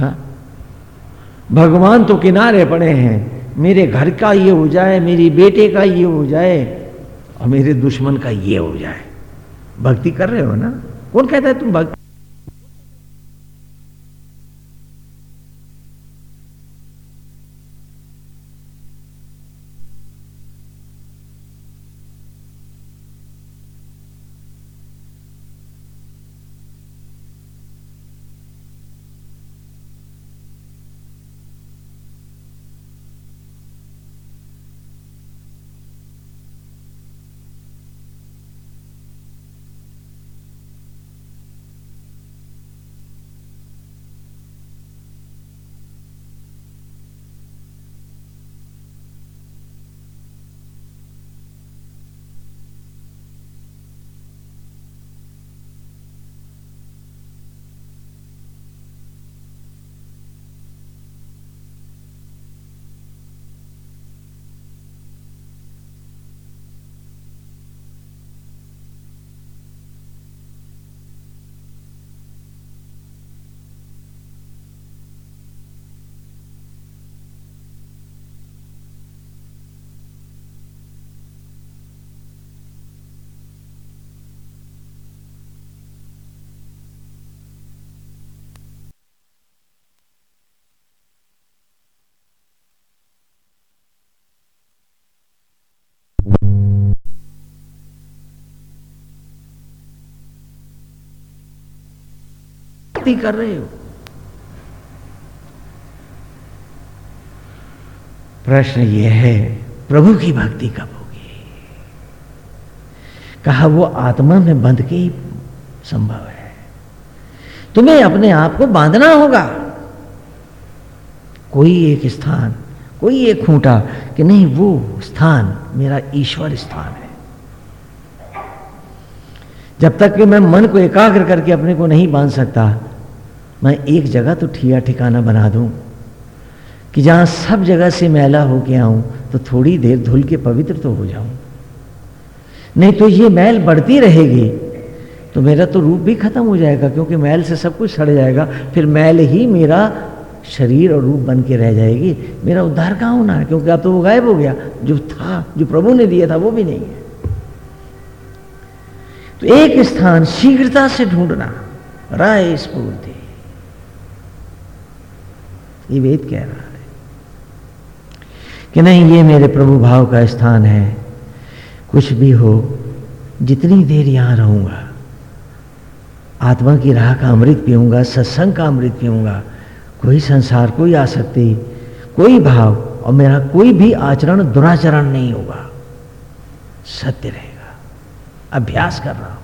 [SPEAKER 1] हाँ? भगवान तो किनारे पड़े हैं। मेरे घर का ये हो जाए, मेरी बेटे का ये हो जाए और मेरे दुश्मन का ये हो जाए। भक्ति कर रहे हो ना? कौन कहता है तुम भक्ति? भक्ति कर रहे हो? प्रश्न यह है, प्रभु की भक्ति कब होगी? कहा, वो आत्मा में बंध के ही संभव है। तुम्हें अपने आप को बांधना होगा। कोई एक स्थान, कोई एक खूंटा कि नहीं, वो स्थान मेरा ईश्वर स्थान है। जब तक कि मैं मन को एकाग्र करके अपने को नहीं बाँध सकता मैं एक जगह तो ठिया ठिकाना बना दूँ कि जहाँ सब जगह से मैला होके आऊँ तो थोड़ी देर धुल के पवित्र तो हो जाऊँ। नहीं तो ये मैल बढ़ती रहेगी तो मेरा तो रूप भी खत्म हो जाएगा, क्योंकि मैल से सब कुछ सड़ जाएगा। फिर मैल ही मेरा शरीर और रूप बन के रह जाएगी। मेरा उद्धार कहाँ होना है? क्योंकि अब तो वो गायब हो गया। जो था, जो प्रभु ने दिया था, वो भी नहीं है। तो एक स्थान शीघ्रता से ढूंढना, राय स्फूर्ति ये वेद कह रहा है कि नहीं, ये मेरे प्रभु भाव का स्थान है। कुछ भी हो, जितनी देर यहाँ रहूँगा, आत्मा की राह का अमृत पीऊँगा, सत्संग का अमृत पीऊँगा, कोई संसार, कोई आसक्ति, कोई भाव और मेरा कोई भी आचरण, दुराचरण नहीं होगा। सत्य रहेगा। अभ्यास कर रहा हूँ।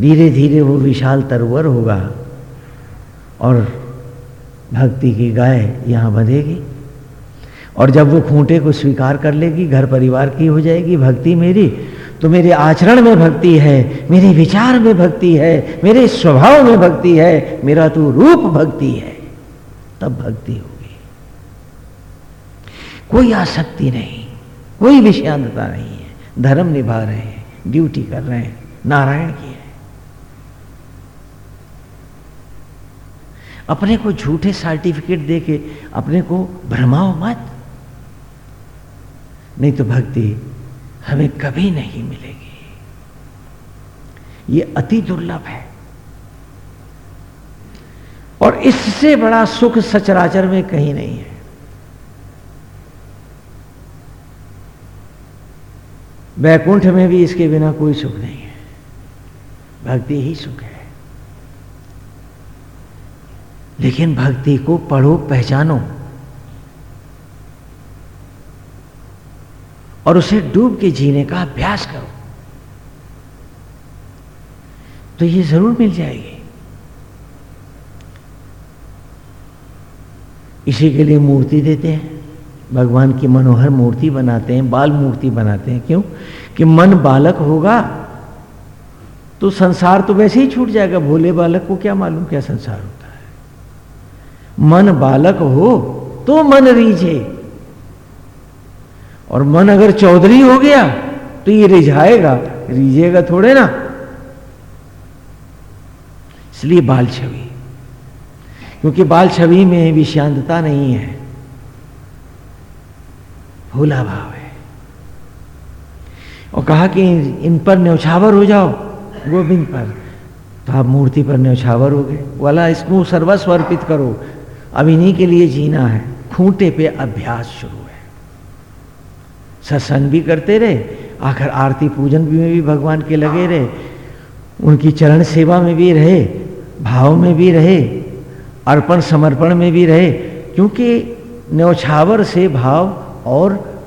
[SPEAKER 1] धीरे धीरे वो विशाल तरवर होगा और भक्ति की गाय यहाँ बंधेगी। और जब वो खूंटे को स्वीकार कर लेगी, घर परिवार की हो जाएगी, भक्ति मेरी तो मेरे आचरण में भक्ति है, मेरे विचार में भक्ति है, मेरे स्वभाव में भक्ति है, मेरा तो रूप भक्ति है, तब भक्ति होगी। कोई आसक्ति नहीं, कोई विषयांतता नहीं है, धर्म निभा रहे हैं, ड्यूटी कर रहे हैं, नारायण की है। अपने को झूठे सर्टिफिकेट दे के अपने को भ्रमाओ मत। नहीं तो भक्ति हमें कभी नहीं मिलेगी। ये अति दुर्लभ है। और इससे बड़ा सुख सचराचर में कहीं नहीं है। वैकुंठ में भी इसके बिना कोई सुख नहीं है। भक्ति ही सुख है। लेकिन भक्ति को पढ़ो, पहचानो। और उसे डूब के जीने का अभ्यास करो। तो ये ज़रूर मिल जाएगी। इसी के लिए मूर्ति देते हैं। भगवान की मनोहर मूर्ति बनाते हैं, बाल मूर्ति बनाते हैं। क्यों? कि मन बालक होगा तो संसार तो वैसे ही छूट जाएगा। भोले बालक को क्या मालूम क्या संसार है? मन बालक हो तो मन रीझे। और मन अगर चौधरी हो गया तो ये रिझाएगा, रीझेगा थोड़े ना। इसलिए बाल छवि। क्योंकि बाल छवि में विषांतता नहीं है। भोला भाव है। और कहा कि इन पर न्यौछावर हो जाओ, गोविंद पर। तो आप मूर्ति पर न्यौछावर हो गए। वाला इसको सर्वस्व अर्पित करो। अब इन्हीं के लिए जीना है। खूंटे पे अभ्यास शुरू है। सत्संग भी करते रहे, आखिर आरती पूजन भी में भी भगवान के लगे रहे। उनकी चरण सेवा में भी रहे, भाव में भी रहे, अर्पण समर्पण में भी रहे, क्योंकि न्यौछावर से भाव और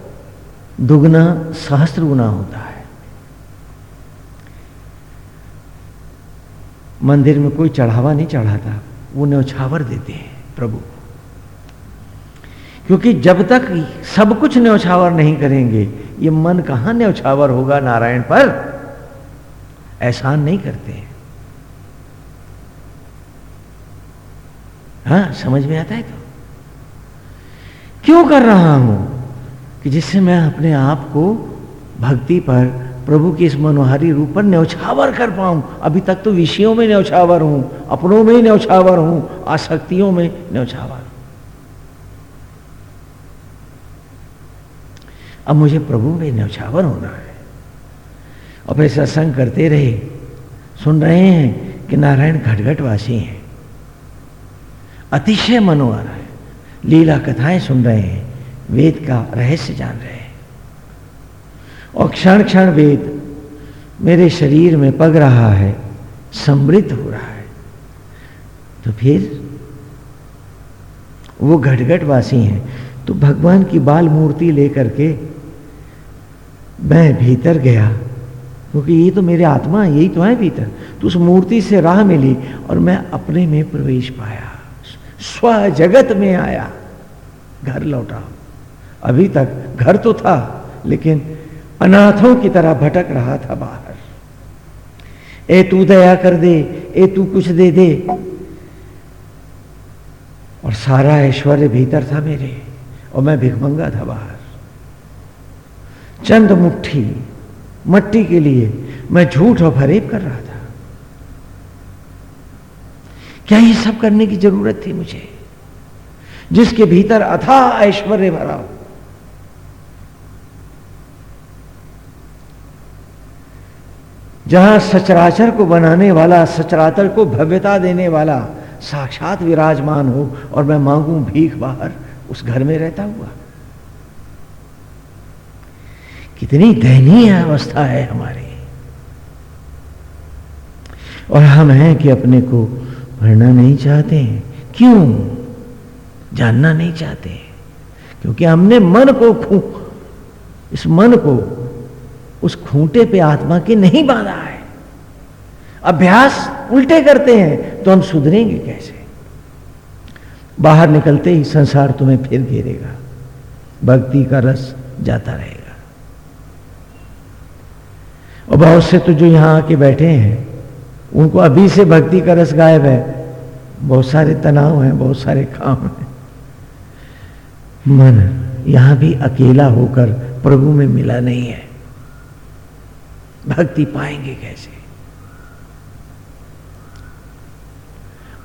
[SPEAKER 1] दुगना सहस्त्र गुना होता है। मंदिर में कोई चढ़ावा नहीं चढ़ाता, वो न्यौछावर देते हैं। प्रभु। क्योंकि जब तक सब कुछ न्यौछावर नहीं करेंगे, ये मन कहाँ न्यौछावर होगा नारायण पर? एहसान नहीं करते हैं। हाँ समझ में आता है तो? क्यों कर रहा हूँ कि जिससे मैं अपने आप को भक्ति पर प्रभु के इस मनोहारी रूप पर न्यौछावर कर पाऊँ। अभी तक तो विषयों में न्यौछावर हूँ, अपनों में न्यौछावर हूँ, आसक्तियों में न्यौछावर अब मुझे प्रभु में न्यौछावर होना है। और फिर सत्संग करते रहे। सुन रहे हैं कि नारायण घटघटवासी हैं। अतिशय मनोहर है। लीला कथाएँ सुन रहे हैं। वेद का रहस्य जान रहे हैं। और क्षण क्षण वेद मेरे शरीर में पग रहा है, समृद्ध हो रहा है। तो फिर वो घटघट वासी हैं तो भगवान की बाल मूर्ति लेकर के मैं भीतर गया। क्योंकि ये तो मेरे आत्मा यही तो है भीतर। तो उस मूर्ति से राह मिली और मैं अपने में प्रवेश पाया। स्व जगत में आया। घर लौटा। अभी तक घर तो था, लेकिन अनाथों की तरह भटक रहा था बाहर। ए, तू दया कर दे, ए, तू कुछ दे दे। और सारा ऐश्वर्य भीतर था मेरे, और मैं भिखमंगा था बाहर। चंद मुट्ठी, मट्टी के लिए मैं झूठ और फरेब कर रहा था। क्या ये सब करने की ज़रूरत थी मुझे, जिसके भीतर अथा ऐश्वर्य भरा हो? जहाँ सचराचर को बनाने वाला, सचराचर को भव्यता देने वाला साक्षात विराजमान हो और मैं मांगू भीख बाहर, उस घर में रहता हुआ। कितनी दयनीय अवस्था है हमारी। और हम हैं कि अपने को भरना नहीं चाहते। क्यों? जानना नहीं चाहते। क्योंकि हमने मन को इस मन को उस खूंटे पे आत्मा के नहीं बांधा है। अभ्यास उल्टे करते हैं तो हम सुधरेंगे कैसे? बाहर निकलते ही संसार तुम्हें फिर घेरेगा। भक्ति का रस जाता रहेगा। और बहुत से तो जो यहाँ आके बैठे हैं, उनको अभी से भक्ति का रस गायब है। बहुत सारे तनाव हैं, बहुत सारे काम हैं। मन यहाँ भी अकेला होकर प्रभु में मिला नहीं है। भक्ति पाएँगे कैसे?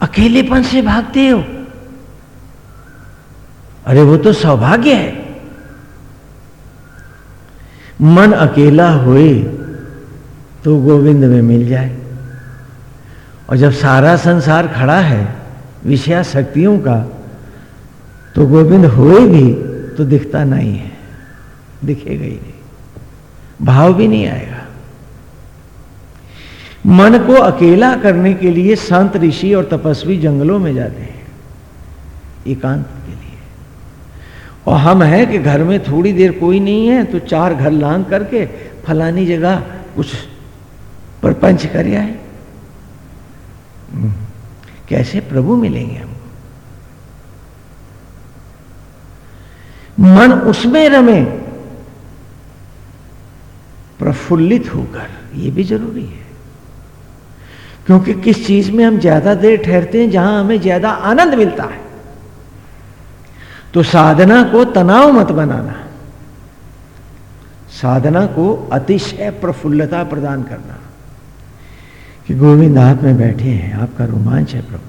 [SPEAKER 1] अकेलेपन से भागते हो? अरे वो तो सौभाग्य है। मन अकेला होए तो गोविंद में मिल जाए। और जब सारा संसार खड़ा है विषया शक्तियों का तो गोविंद होए भी तो दिखता नहीं है, दिखेगा ही नहीं। भाव भी नहीं आएगा। मन को अकेला करने के लिए संत ऋषि और तपस्वी जंगलों में जाते हैं, एकांत के लिए। और हम हैं कि घर में थोड़ी देर कोई नहीं है तो चार घर लांग करके फलानी जगह कुछ प्रपंच कर आए। कैसे प्रभु मिलेंगे हमको मन उसमें रमे, प्रफुल्लित होकर यह भी ज़रूरी है। क्योंकि किस चीज़ में हम ज़्यादा देर ठहरते हैं, जहाँ हमें ज़्यादा आनंद मिलता है। तो साधना को तनाव मत बनाना। साधना को अतिशय प्रफुल्लता प्रदान करना। कि गोविंद, आप में बैठे हैं, आपका रोमांच है प्रभु।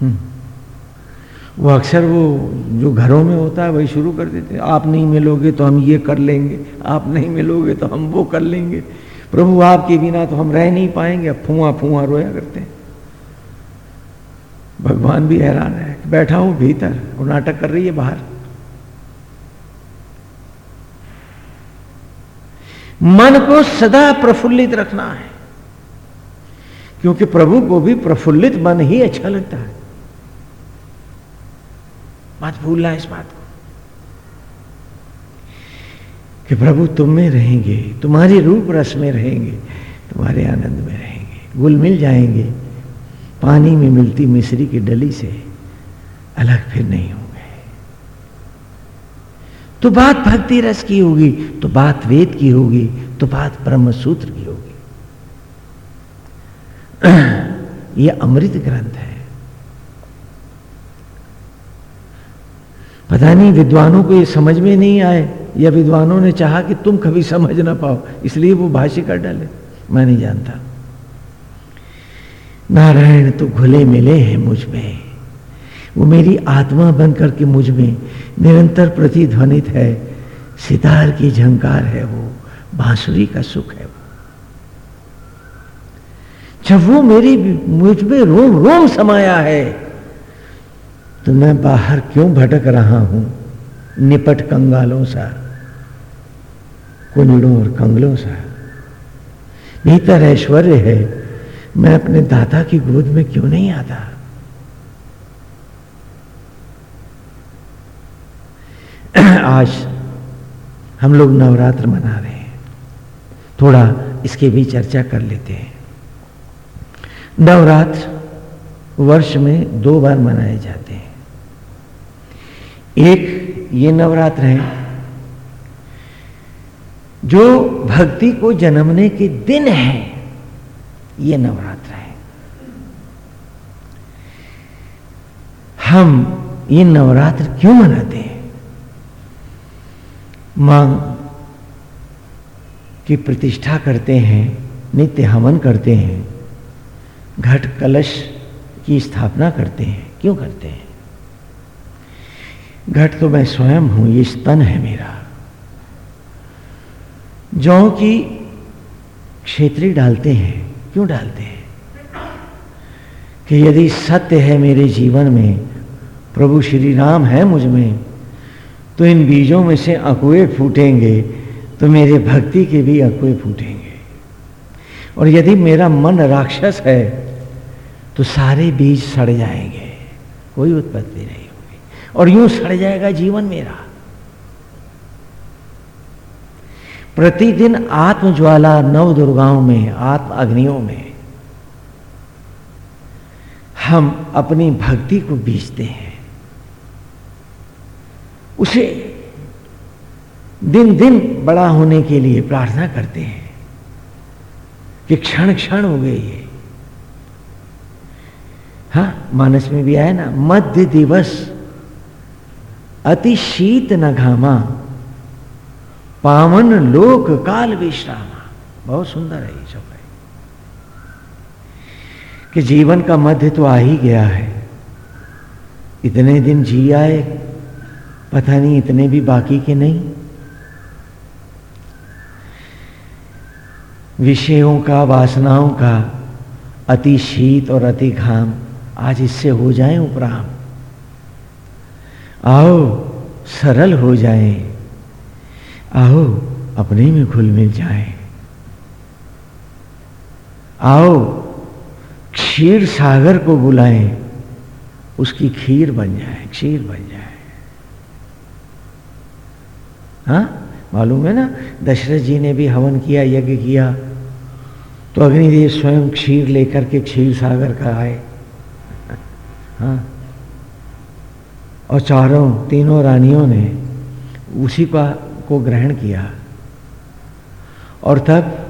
[SPEAKER 1] हम्म। वो अक्सर वो जो घरों में होता है, वही शुरू कर देते हैं। आप नहीं मिलोगे तो हम ये कर लेंगे, आप नहीं मिलोगे तो हम वो कर लेंगे। प्रभु आपके बिना तो हम रह नहीं पाएँगे। अब फुआ फुआ रोया करते हैं। भगवान भी हैरान है। बैठा हूँ भीतर और नाटक कर रही है बाहर। मन को सदा प्रफुल्लित रखना है। क्योंकि प्रभु को भी प्रफुल्लित मन ही अच्छा लगता है। मत भूलना इस बात को। कि प्रभु, तुम में रहेंगे, तुम्हारे रूप रस में रहेंगे, तुम्हारे आनंद में रहेंगे। गुल मिल जाएँगे, पानी में मिलती मिश्री की डली से अलग फिर नहीं होंगे। तो बात भक्ति रस की होगी तो बात वेद की होगी तो बात ब्रह्म सूत्र की होगी। यह अमृत ग्रंथ है। पता नहीं, विद्वानों को ये समझ में नहीं आए। या विद्वानों ने चाहा कि तुम कभी समझ ना पाओ, इसलिए वो भाष्य कर डाले। मैं नहीं जानता। नारायण तो घुले मिले हैं मुझमें। वो मेरी आत्मा बन करके मुझमें निरंतर प्रतिध्वनित है। सितार की झंकार है वो, बांसुरी का सुख है वो। जब वो मेरी मुझमें रोम रोम समाया है तो मैं बाहर क्यों भटक रहा हूँ? निपट कंगालों सा, कुंजड़ों और कंगलों सा। भीतर ऐश्वर्य है, मैं अपने दादा की गोद में क्यों नहीं आता? आज हम लोग नवरात्र मना रहे हैं। थोड़ा इसके भी चर्चा कर लेते हैं। नवरात्र वर्ष में दो बार मनाए जाते हैं। एक ये नवरात्र है, जो भक्ति को जन्मने के दिन है, ये नवरात्र है। हम ये नवरात्र क्यों मनाते हैं? माँ की प्रतिष्ठा करते हैं, नित्य हवन करते हैं, घट कलश की स्थापना करते हैं, क्यों करते हैं? घट तो मैं स्वयं हूँ, ये स्तन है मेरा। जौ की क्षेत्री डालते हैं। क्यों डालते हैं? कि यदि सत्य है मेरे जीवन में, प्रभु श्री राम है मुझमें तो इन बीजों में से अकुए फूटेंगे तो मेरे भक्ति के भी अकुए फूटेंगे। और यदि मेरा मन राक्षस है तो सारे बीज सड़ जाएँगे, कोई उत्पत्ति नहीं। और यूँ सड़ जाएगा जीवन मेरा। प्रतिदिन आत्म ज्वाला नव दुर्गाओं में आत्म अग्नियों में हम अपनी भक्ति को बीजते हैं। उसे दिन दिन बड़ा होने के लिए प्रार्थना करते हैं कि क्षण क्षण हो गए ये। हा, मानस में भी आया ना, मध्य दिवस अति शीत न घामा। पावन लोक काल विश्रामा। बहुत सुंदर है ये सब है। कि जीवन का मध्य तो आ ही गया है। इतने दिन जी आए, पता नहीं इतने भी बाकी के नहीं। विषयों का, वासनाओं का अति शीत और अति घाम आज इससे हो जाए उपराम। आओ, सरल हो जाए। आओ, अपने में घुल मिल जाए। आओ, क्षीर सागर को बुलाएँ। उसकी खीर बन जाए, क्षीर बन जाए। हाँ मालूम है ना? दशरथ जी ने भी हवन किया, यज्ञ किया। तो अग्निदेव स्वयं क्षीर लेकर के क्षीर सागर का आए। हाँ और चारों, तीनों रानियों ने उसी का को ग्रहण किया। और तब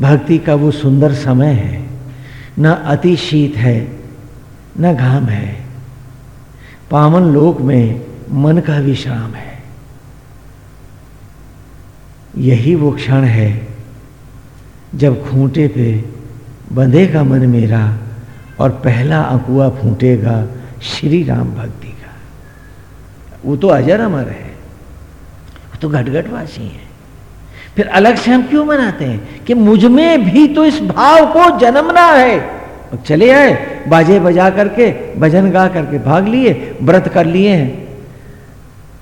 [SPEAKER 1] भक्ति का वो सुंदर समय है। न अति शीत है, न घाम है। पावन लोक में मन का विश्राम है। यही वो क्षण है, जब खूंटे पे बंधेगा मन मेरा और पहला अकुआ फूटेगा श्री राम भक्ति। वो तो अजर अमर है। वो तो घटघटवासी है। फिर अलग से हम क्यों मनाते हैं कि मुझमें भी तो इस भाव को जन्मना है? चले आए, बाजे बजा करके, भजन गा करके भाग लिए, व्रत कर लिए हैं।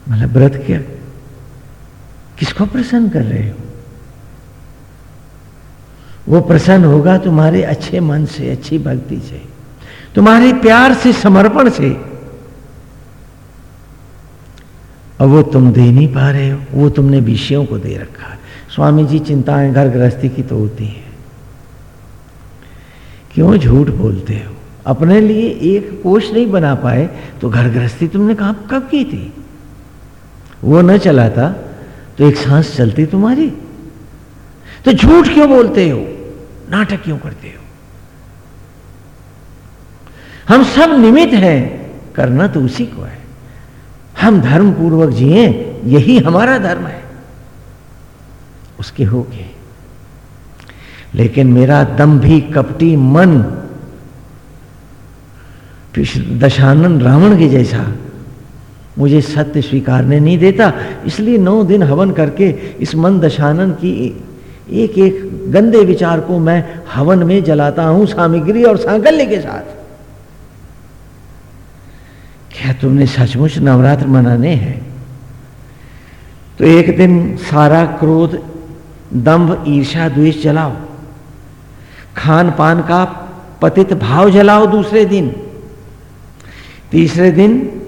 [SPEAKER 1] मतलब व्रत क्या? किसको प्रसन्न कर रहे हो? वो प्रसन्न होगा तुम्हारे अच्छे मन से, अच्छी भक्ति से, तुम्हारे प्यार से, समर्पण से अब वो तुम दे नहीं पा रहे हो। वो तुमने विषयों को दे रखा है। स्वामी जी, चिंताएँ घर गृहस्थी की तो होती है। क्यों झूठ बोलते हो? अपने लिए एक कोष नहीं बना पाए तो घर गृहस्थी तुमने कहा, कब की थी? वो न चलाता तो एक सांस चलती तुम्हारी? तो झूठ क्यों बोलते हो? नाटक क्यों करते हो? हम सब निमित हैं, करना तो उसी को है। हम धर्म पूर्वक जिए, यही हमारा धर्म है। उसके हो गए। लेकिन मेरा दम भी कपटी मन दशानंद रावण के जैसा, मुझे सत्य स्वीकारने नहीं देता। इसलिए नौ दिन हवन करके इस मन दशानन की एक एक गंदे विचार को मैं हवन में जलाता हूँ सामग्री और सांकल्य के साथ। क्या तुमने सचमुच नवरात्र मनाने हैं? तो एक दिन सारा क्रोध, दंभ ईर्षा द्वेष जलाओ। खान पान का पतित भाव जलाओ दूसरे दिन। तीसरे दिन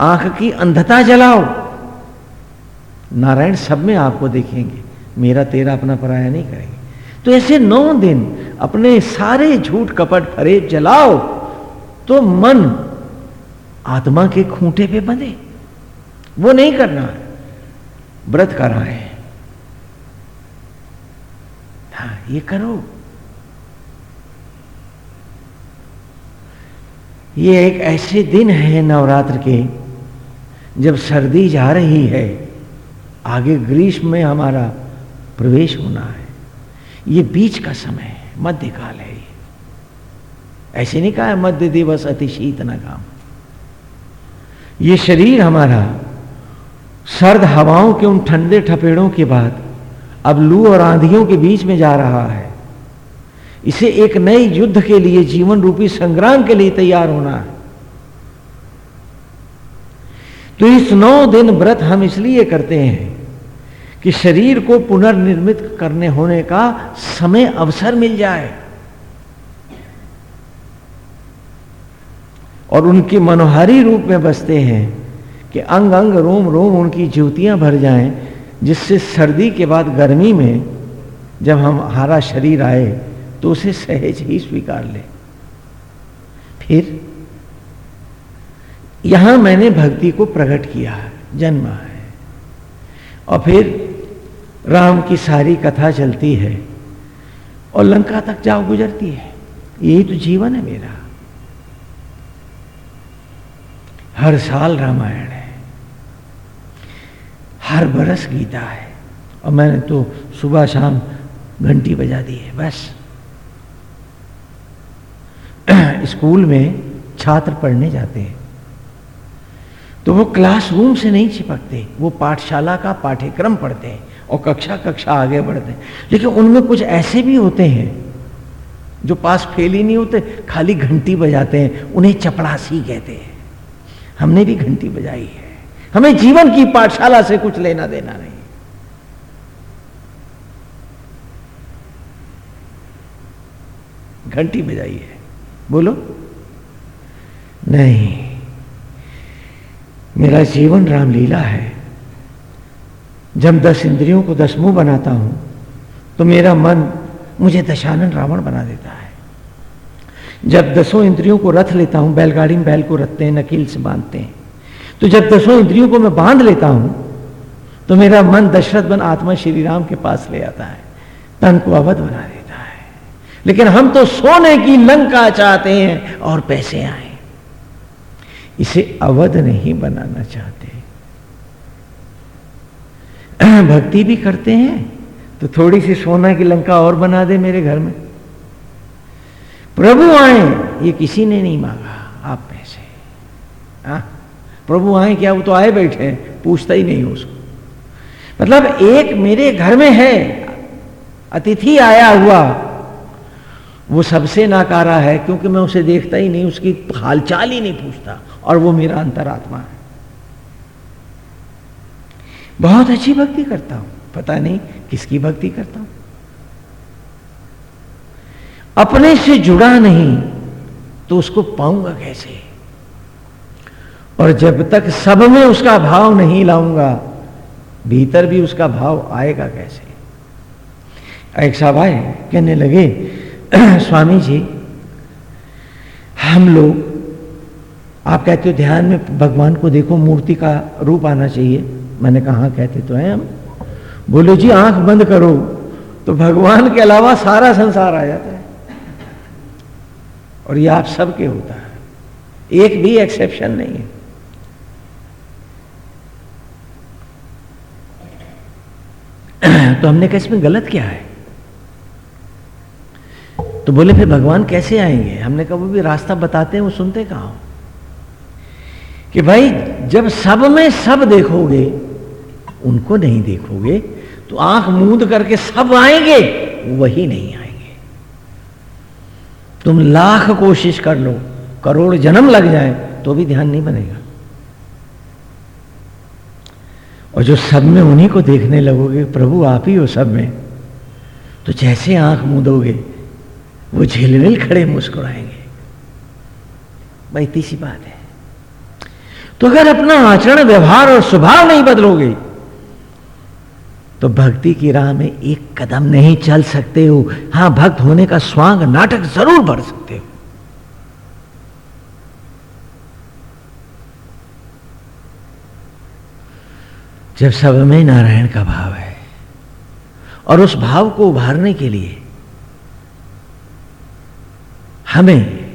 [SPEAKER 1] आँख की अंधता जलाओ। नारायण सब में आपको देखेंगे। मेरा तेरा अपना पराया नहीं करेंगे। तो ऐसे नौ दिन अपने सारे झूठ कपट फरेब जलाओ। तो मन आत्मा के खूंटे पे बंधे। वो नहीं करना। है व्रत कर हैं। हाँ ये करो। ये एक ऐसे दिन है नवरात्र के, जब सर्दी जा रही है, आगे ग्रीष्म में हमारा प्रवेश होना है। ये बीच का समय है मध्यकाल है ऐसे नहीं कहा मध्य दिवस अति शीत न काम। ये शरीर हमारा, सर्द हवाओं के उन ठंडे ठपेड़ों के बाद अब लू और आंधियों के बीच में जा रहा है। इसे एक नए युद्ध के लिए, जीवन रूपी संग्राम के लिए तैयार होना है। तो इस नौ दिन व्रत हम इसलिए करते हैं कि शरीर को पुनर्निर्मित करने होने का समय अवसर मिल जाए। और उनके मनोहारी रूप में बसते हैं कि अंग अंग रोम रोम उनकी ज्योतियाँ भर जाएँ, जिससे सर्दी के बाद गर्मी में जब हम हमारा शरीर आए तो उसे सहज ही स्वीकार ले। फिर, यहाँ मैंने भक्ति को प्रकट किया है जन्मा है और फिर, राम की सारी कथा चलती है, और लंका तक जाओ गुजरती है। यही तो जीवन है मेरा। हर साल रामायण है। हर बरस गीता है। और मैंने तो सुबह शाम घंटी बजा दी है, बस। स्कूल में छात्र पढ़ने जाते हैं। तो वो क्लासरूम से नहीं चिपकते, वो पाठशाला का पाठ्यक्रम पढ़ते हैं और कक्षा कक्षा आगे बढ़ते हैं। लेकिन उनमें कुछ ऐसे भी होते हैं, जो पास फेल ही नहीं होते, खाली घंटी बजाते हैं, उन्हें चपड़ासी कहते हैं। हमने भी घंटी बजाई है। हमें जीवन की पाठशाला से कुछ लेना देना नहीं। घंटी बजाई है। बोलो। नहीं। मेरा जीवन रामलीला है। जब दस इंद्रियों को दस मुँह बनाता हूँ तो मेरा मन मुझे दशानन रावण बना देता है। जब दसों इंद्रियों को रथ लेता हूँ, बैलगाड़ी में बैल को रखते हैं, नकील से बांधते हैं। तो जब दसों इंद्रियों को मैं बाँध लेता हूँ तो मेरा मन दशरथ बन आत्मा श्री राम के पास ले आता है, तन को अवध बना देता है। लेकिन हम तो सोने की लंका चाहते हैं और पैसे आए। इसे अवध नहीं बनाना चाहते। भक्ति भी करते हैं तो थोड़ी सी सोना की लंका और बना दे मेरे घर में। प्रभु आए। ये किसी ने नहीं मांगा। आप पैसे। हाँ? प्रभु आए क्या? वो तो आए बैठे पूछता ही नहीं उसको। मतलब एक मेरे घर में है। अतिथि आया हुआ। वो सबसे नाकारा है, क्योंकि मैं उसे देखता ही नहीं, उसकी हालचाल ही नहीं पूछता, और वो मेरा अंतरात्मा है। बहुत अच्छी भक्ति करता हूँ। पता नहीं किसकी भक्ति करता हूँ? अपने से जुड़ा नहीं तो उसको पाऊँगा कैसे? और जब तक सब में उसका भाव नहीं लाऊँगा भीतर भी उसका भाव आएगा कैसे? एक साहब आए कहने लगे स्वामी जी हम लोग आप कहते हो ध्यान में भगवान को देखो मूर्ति का रूप आना चाहिए। मैंने कहा हाँ, कहते तो हैं हम। बोले जी आँख बंद करो। तो भगवान के अलावा सारा संसार आ जाता है। और ये आप सबके होता है। एक भी एक्सेप्शन नहीं है। तो हमने कहा, इसमें गलत क्या है? तो बोले, फिर भगवान कैसे आएँगे? हमने कहा, वो भी रास्ता बताते हैं, वो सुनते कहा हो? कि भाई, जब सब में सब देखोगे, उनको नहीं देखोगे तो आँख मूंद करके सब आएँगे, वही नहीं आएँगे। तुम लाख कोशिश कर लो, करोड़ जन्म लग जाए तो भी ध्यान नहीं बनेगा। और जो सब में उन्हीं को देखने लगोगे, प्रभु आप ही हो सब में तो जैसे आँख मूंदोगे, वो झिलमिल खड़े मुस्कुराएँगे। भाई तीसरी बात है। तो अगर अपना आचरण, व्यवहार और स्वभाव नहीं बदलोगे तो भक्ति की राह में एक कदम नहीं चल सकते हो। हाँ, भक्त होने का स्वांग नाटक ज़रूर बढ़ सकते हो। जब सब में नारायण का भाव है और उस भाव को उभारने के लिए हमें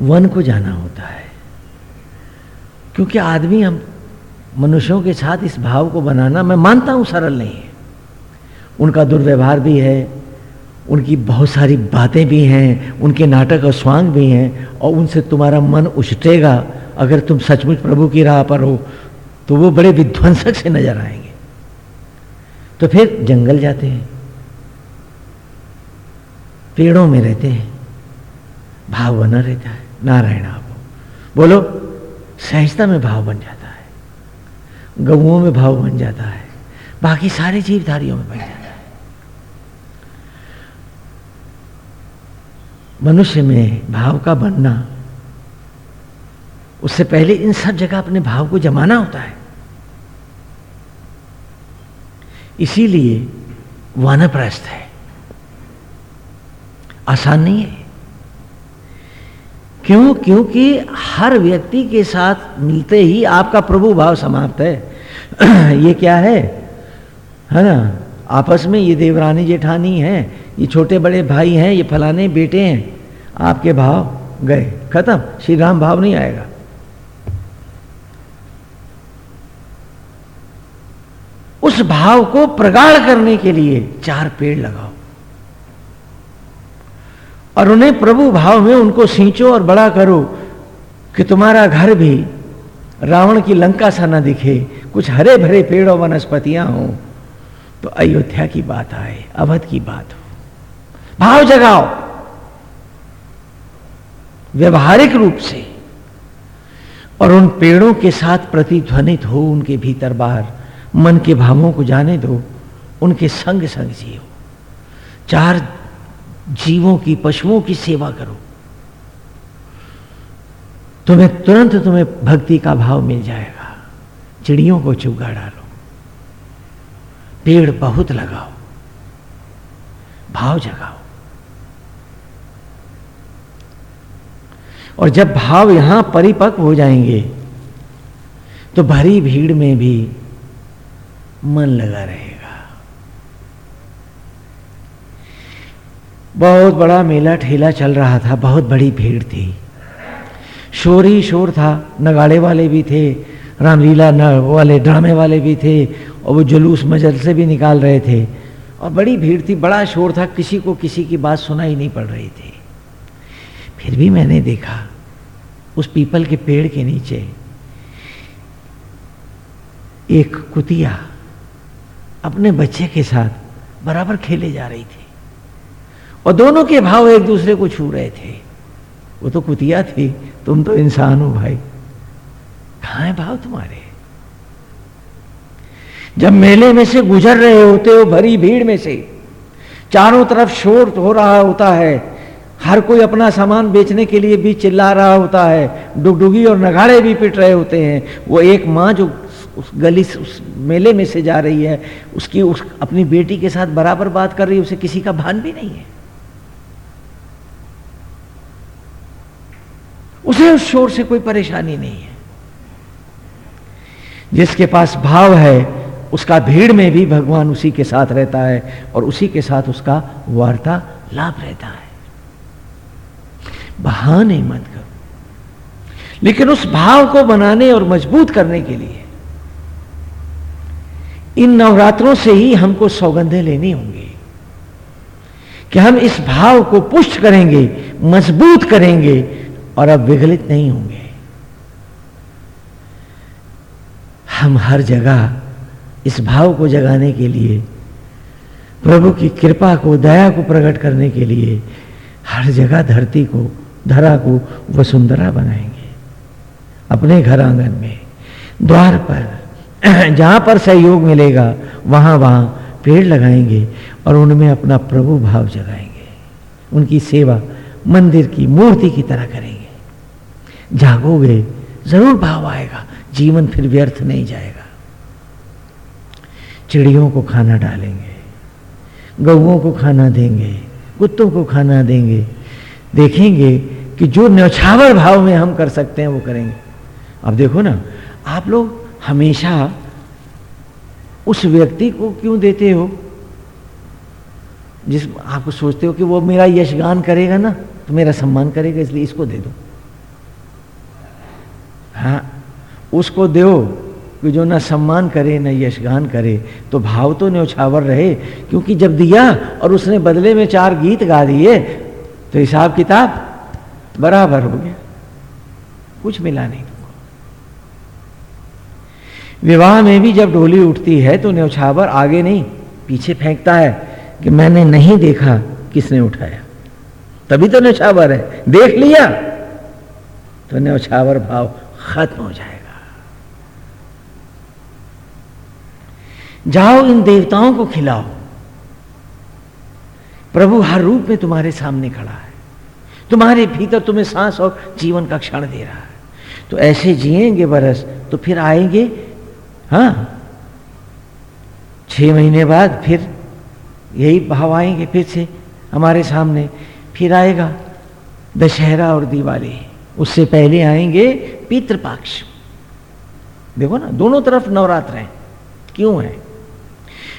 [SPEAKER 1] वन को जाना होता है, क्योंकि आदमी हम मनुष्यों के साथ इस भाव को बनाना मैं मानता हूँ सरल नहीं है। उनका दुर्व्यवहार भी है, उनकी बहुत सारी बातें भी हैं, उनके नाटक और स्वांग भी हैं, और उनसे तुम्हारा मन उछटेगा। अगर तुम सचमुच प्रभु की राह पर हो तो वो बड़े विध्वंसक से नज़र आएँगे। तो फिर जंगल जाते हैं, पेड़ों में रहते हैं, भाव बना रहता है, नारायण आप बोलो, सहजता में भाव बन जाता है। गऊओं में भाव बन जाता है। बाकी सारे जीवधारियों में बन जाता है। मनुष्य में भाव का बनना, उससे पहले इन सब जगह अपने भाव को जमाना होता है। इसीलिए वानप्रस्थ है। आसान नहीं है। क्यों? क्योंकि हर व्यक्ति के साथ मिलते ही आपका प्रभु भाव समाप्त है। ये क्या है? है ना? आपस में ये देवरानी जेठानी है, ये छोटे बड़े भाई हैं, ये फलाने बेटे हैं, आपके भाव गए। खत्म। श्री राम भाव नहीं आएगा। उस भाव को प्रगाढ़ करने के लिए चार पेड़ लगाओ। और उन्हें प्रभु भाव में उनको सींचो और बड़ा करो कि तुम्हारा घर भी रावण की लंका सा ना दिखे, कुछ हरे भरे पेड़ और वनस्पतियाँ हो। तो अयोध्या की बात आए, अवध की बात हो। भाव जगाओ। व्यवहारिक रूप से। और उन पेड़ों के साथ प्रतिध्वनित हो, उनके भीतर बाहर। मन के भावों को जाने दो, उनके संग संग जियो। चार जीवों की, पशुओं की सेवा करो। तुम्हें तुरंत तुम्हें भक्ति का भाव मिल जाएगा। चिड़ियों को चुगा डालो। पेड़ बहुत लगाओ। भाव जगाओ। और जब भाव यहाँ परिपक्व हो जाएँगे तो भरी भीड़ में भी मन लगा रहेगा बहुत बड़ा मेला ठेला चल रहा था, बहुत बड़ी भीड़ थी। शोर ही शोर था, नगाड़े वाले भी थे, रामलीला वाले ड्रामे वाले भी थे, और वो जुलूस मजल से भी निकाल रहे थे। और बड़ी भीड़ थी, बड़ा शोर था, किसी को किसी की बात सुनाई नहीं पड़ रही थी। फिर भी मैंने देखा, उस पीपल के पेड़ के नीचे, एक कुतिया अपने बच्चे के साथ बराबर खेले जा रही थी। और दोनों के भाव एक दूसरे को छू रहे थे। वो तो कुतिया थी। तुम तो इंसान हो भाई। कहाँ है भाव तुम्हारे? जब मेले में से गुजर रहे होते हो, भरी भीड़ में से, चारों तरफ़ शोर हो रहा होता है। हर कोई अपना सामान बेचने के लिए भी चिल्ला रहा होता है। डुगडुगी और नगाड़े भी पिट रहे होते हैं। वो एक माँ जो उस गली से, उस मेले में से जा रही है, उसकी उस अपनी बेटी के साथ बराबर बात कर रही है, उसे किसी का भान भी नहीं है। उसे उस शोर से कोई परेशानी नहीं है। जिसके पास भाव है, उसका भीड़ में भी भगवान उसी के साथ रहता है और उसी के साथ उसका वार्ता लाभ रहता है। बहाने मत करो। लेकिन उस भाव को बनाने और मज़बूत करने के लिए इन नवरात्रों से ही हमको सौगंधे लेनी होंगी। कि हम इस भाव को पुष्ट करेंगे, मज़बूत करेंगे और अब विगलित नहीं होंगे। हम हर जगह इस भाव को जगाने के लिए, प्रभु की कृपा को, दया को प्रकट करने के लिए हर जगह धरती को, धरा को वसुंधरा बनाएँगे। अपने घर आँगन में, द्वार पर, जहाँ पर सहयोग मिलेगा, वहाँ वहाँ पेड़ लगाएँगे और उनमें अपना प्रभु भाव जगाएँगे। उनकी सेवा मंदिर की मूर्ति की तरह करेंगे। जागोगे, ज़रूर भाव आएगा, जीवन फिर व्यर्थ नहीं जाएगा। चिड़ियों को खाना डालेंगे, गऊओं को खाना देंगे, कुत्तों को खाना देंगे, देखेंगे कि जो न्यौछावर भाव में हम कर सकते हैं, वो करेंगे। अब देखो ना, आप लोग हमेशा उस व्यक्ति को क्यों देते हो? जिस आपको सोचते हो कि वो मेरा यशगान करेगा ना तो मेरा सम्मान करेगा, इसलिए इसको दे दो। हाँ उसको दो कि जो ना सम्मान करे, ना यशगान करे तो भाव तो न्यौछावर रहे, क्योंकि जब दिया और उसने बदले में चार गीत गा दिए तो हिसाब किताब बराबर हो गया। कुछ मिला नहीं तुमको। विवाह में भी जब डोली उठती है तो न्यौछावर आगे नहीं, पीछे फेंकता है कि मैंने नहीं देखा किसने उठाया। तभी तो न्यौछावर है। देख लिया तो न्यौछावर भाव खत्म हो जाएगा। जाओ इन देवताओं को खिलाओ। प्रभु हर रूप में तुम्हारे सामने खड़ा है। तुम्हारे भीतर तुम्हें सांस और जीवन का क्षण दे रहा है। तो ऐसे जिएँगे बरस तो फिर आएँगे हाँ? छह महीने बाद फिर यही भाव आएँगे फिर से हमारे सामने। फिर आएगा दशहरा और दिवाली। उससे पहले आएँगे पितृपक्ष। देखो ना, दोनों तरफ़ नवरात्र हैं। क्यों है?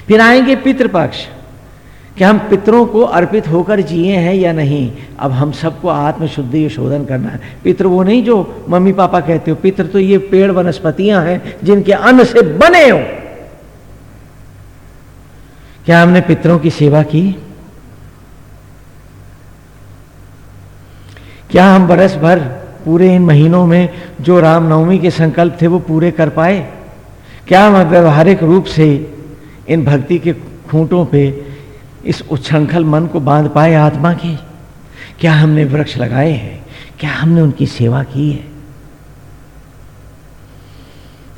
[SPEAKER 1] फिर आएँगे पितृपक्ष। कि हम पितरों को अर्पित होकर जिए हैं या नहीं? अब हम सबको आत्मशुद्धि शोधन करना है। पितृ वो नहीं जो मम्मी पापा कहते हो, पितृ तो ये पेड़ वनस्पतियाँ हैं जिनके अन्न से बने हो। क्या हमने पितरों की सेवा की? क्या हम बरस भर पूरे इन महीनों में जो रामनवमी के संकल्प थे वो पूरे कर पाए? क्या व्यवहारिक रूप से इन भक्ति के खूंटों पे इस उच्छृंखल मन को बाँध पाए आत्मा के? क्या हमने वृक्ष लगाए हैं? क्या हमने उनकी सेवा की है?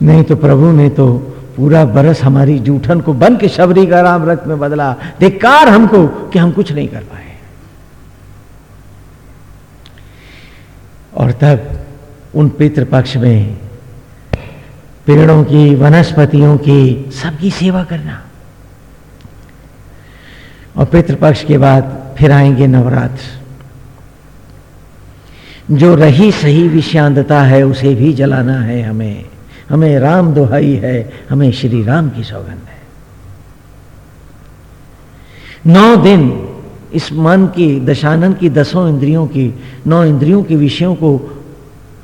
[SPEAKER 1] नहीं तो प्रभु ने तो पूरा बरस हमारी जूठन को बन के शबरी का राम रथ में बदला। धिकार हमको कि हम कुछ नहीं कर पाए। और तब उन पितृपक्ष में पेड़ों की, वनस्पतियों की सबकी सेवा करना। और पितृपक्ष के बाद फिर आएँगे नवरात्र। जो रही सही विषांतता है, उसे भी जलाना है हमें। हमें राम दुहाई है, हमें श्री राम की सौगंध है। नौ दिन इस मन की दशानन की, दसों इंद्रियों की, नौ इंद्रियों के विषयों को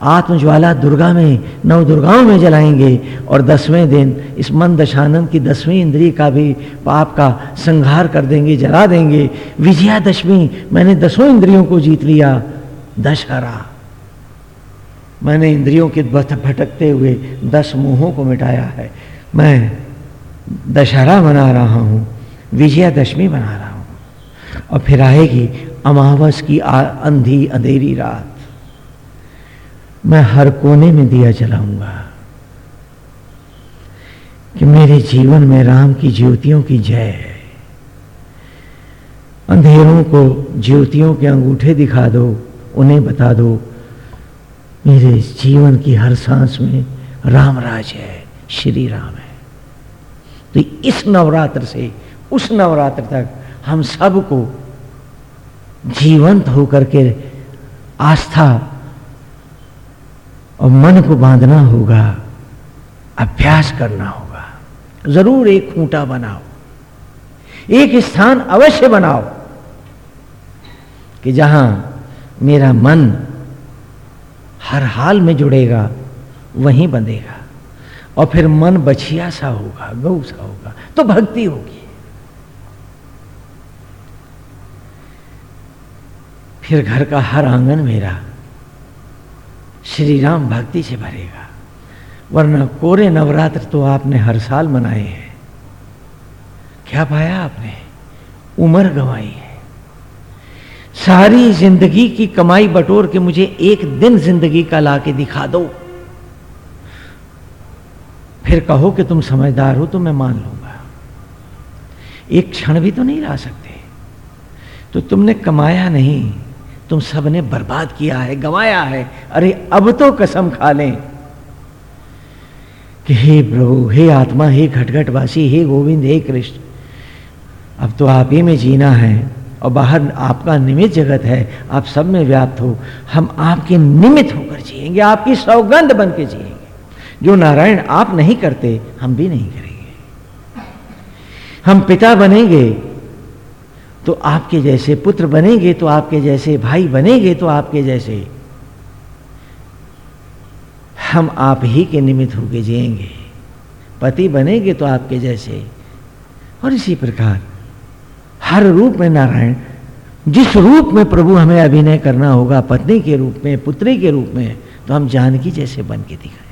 [SPEAKER 1] आत्मज्वाला दुर्गा में नव दुर्गाओं में जलाएँगे। और दसवें दिन इस मन दशानंद की दसवीं इंद्रिय का भी पाप का संहार कर देंगे, जला देंगे। विजयादशमी, मैंने दसों इंद्रियों को जीत लिया। दशहरा, मैंने इंद्रियों के भटकते हुए दस मुंहों को मिटाया है। मैं दशहरा मना रहा हूँ, विजयादशमी मना रहा और फिर आएगी अमावस की अंधी अंधेरी रात। मैं हर कोने में दिया जलाऊँगा कि मेरे जीवन में राम की ज्योतियों की जय है। अंधेरों को ज्योतियों के अंगूठे दिखा दो, उन्हें बता दो, मेरे जीवन की हर सांस में राम राज है, श्री राम है। तो इस नवरात्र से, उस नवरात्र तक हम सबको जीवंत होकर के आस्था और मन को बांधना होगा, अभ्यास करना होगा। ज़रूर एक खूंटा बनाओ, एक स्थान अवश्य बनाओ कि जहाँ मेरा मन हर हाल में जुड़ेगा, वहीं बंधेगा। और फिर मन बछिया सा होगा गौ सा होगा तो भक्ति होगी। फिर घर का हर आँगन मेरा श्री राम भक्ति से भरेगा। वरना कोरे नवरात्र तो आपने हर साल मनाए हैं। क्या पाया आपने? उम्र गंवाई है। सारी ज़िंदगी की कमाई बटोर के मुझे एक दिन ज़िंदगी का ला के दिखा दो। फिर कहो कि तुम समझदार हो तो मैं मान लूँगा। एक क्षण भी तो नहीं ला सकते। तो तुमने कमाया नहीं तुम सबने बर्बाद किया है, गंवाया है। अरे, अब तो कसम खा लें। कि हे प्रभु, हे आत्मा, हे घटघटवासी, हे गोविंद, हे कृष्ण, अब तो आप ही में जीना है और बाहर आपका निमित जगत है। आप सब में व्याप्त हो। हम आपके निमित्त होकर जिएँगे, आपकी सौगंध बन के जिएँगे। जो नारायण आप नहीं करते, हम भी नहीं करेंगे। हम पिता बनेंगे तो आपके जैसे पुत्र बनेंगे तो आपके जैसे भाई बनेंगे तो आपके जैसे। हम आप ही के निमित्त होके जिएँगे। पति बनेंगे तो आपके जैसे। और इसी प्रकार, हर रूप में नारायण, जिस रूप में प्रभु हमें अभिनय करना होगा, पत्नी के रूप में, पुत्री के रूप में तो हम जानकी जैसे बन के दिखा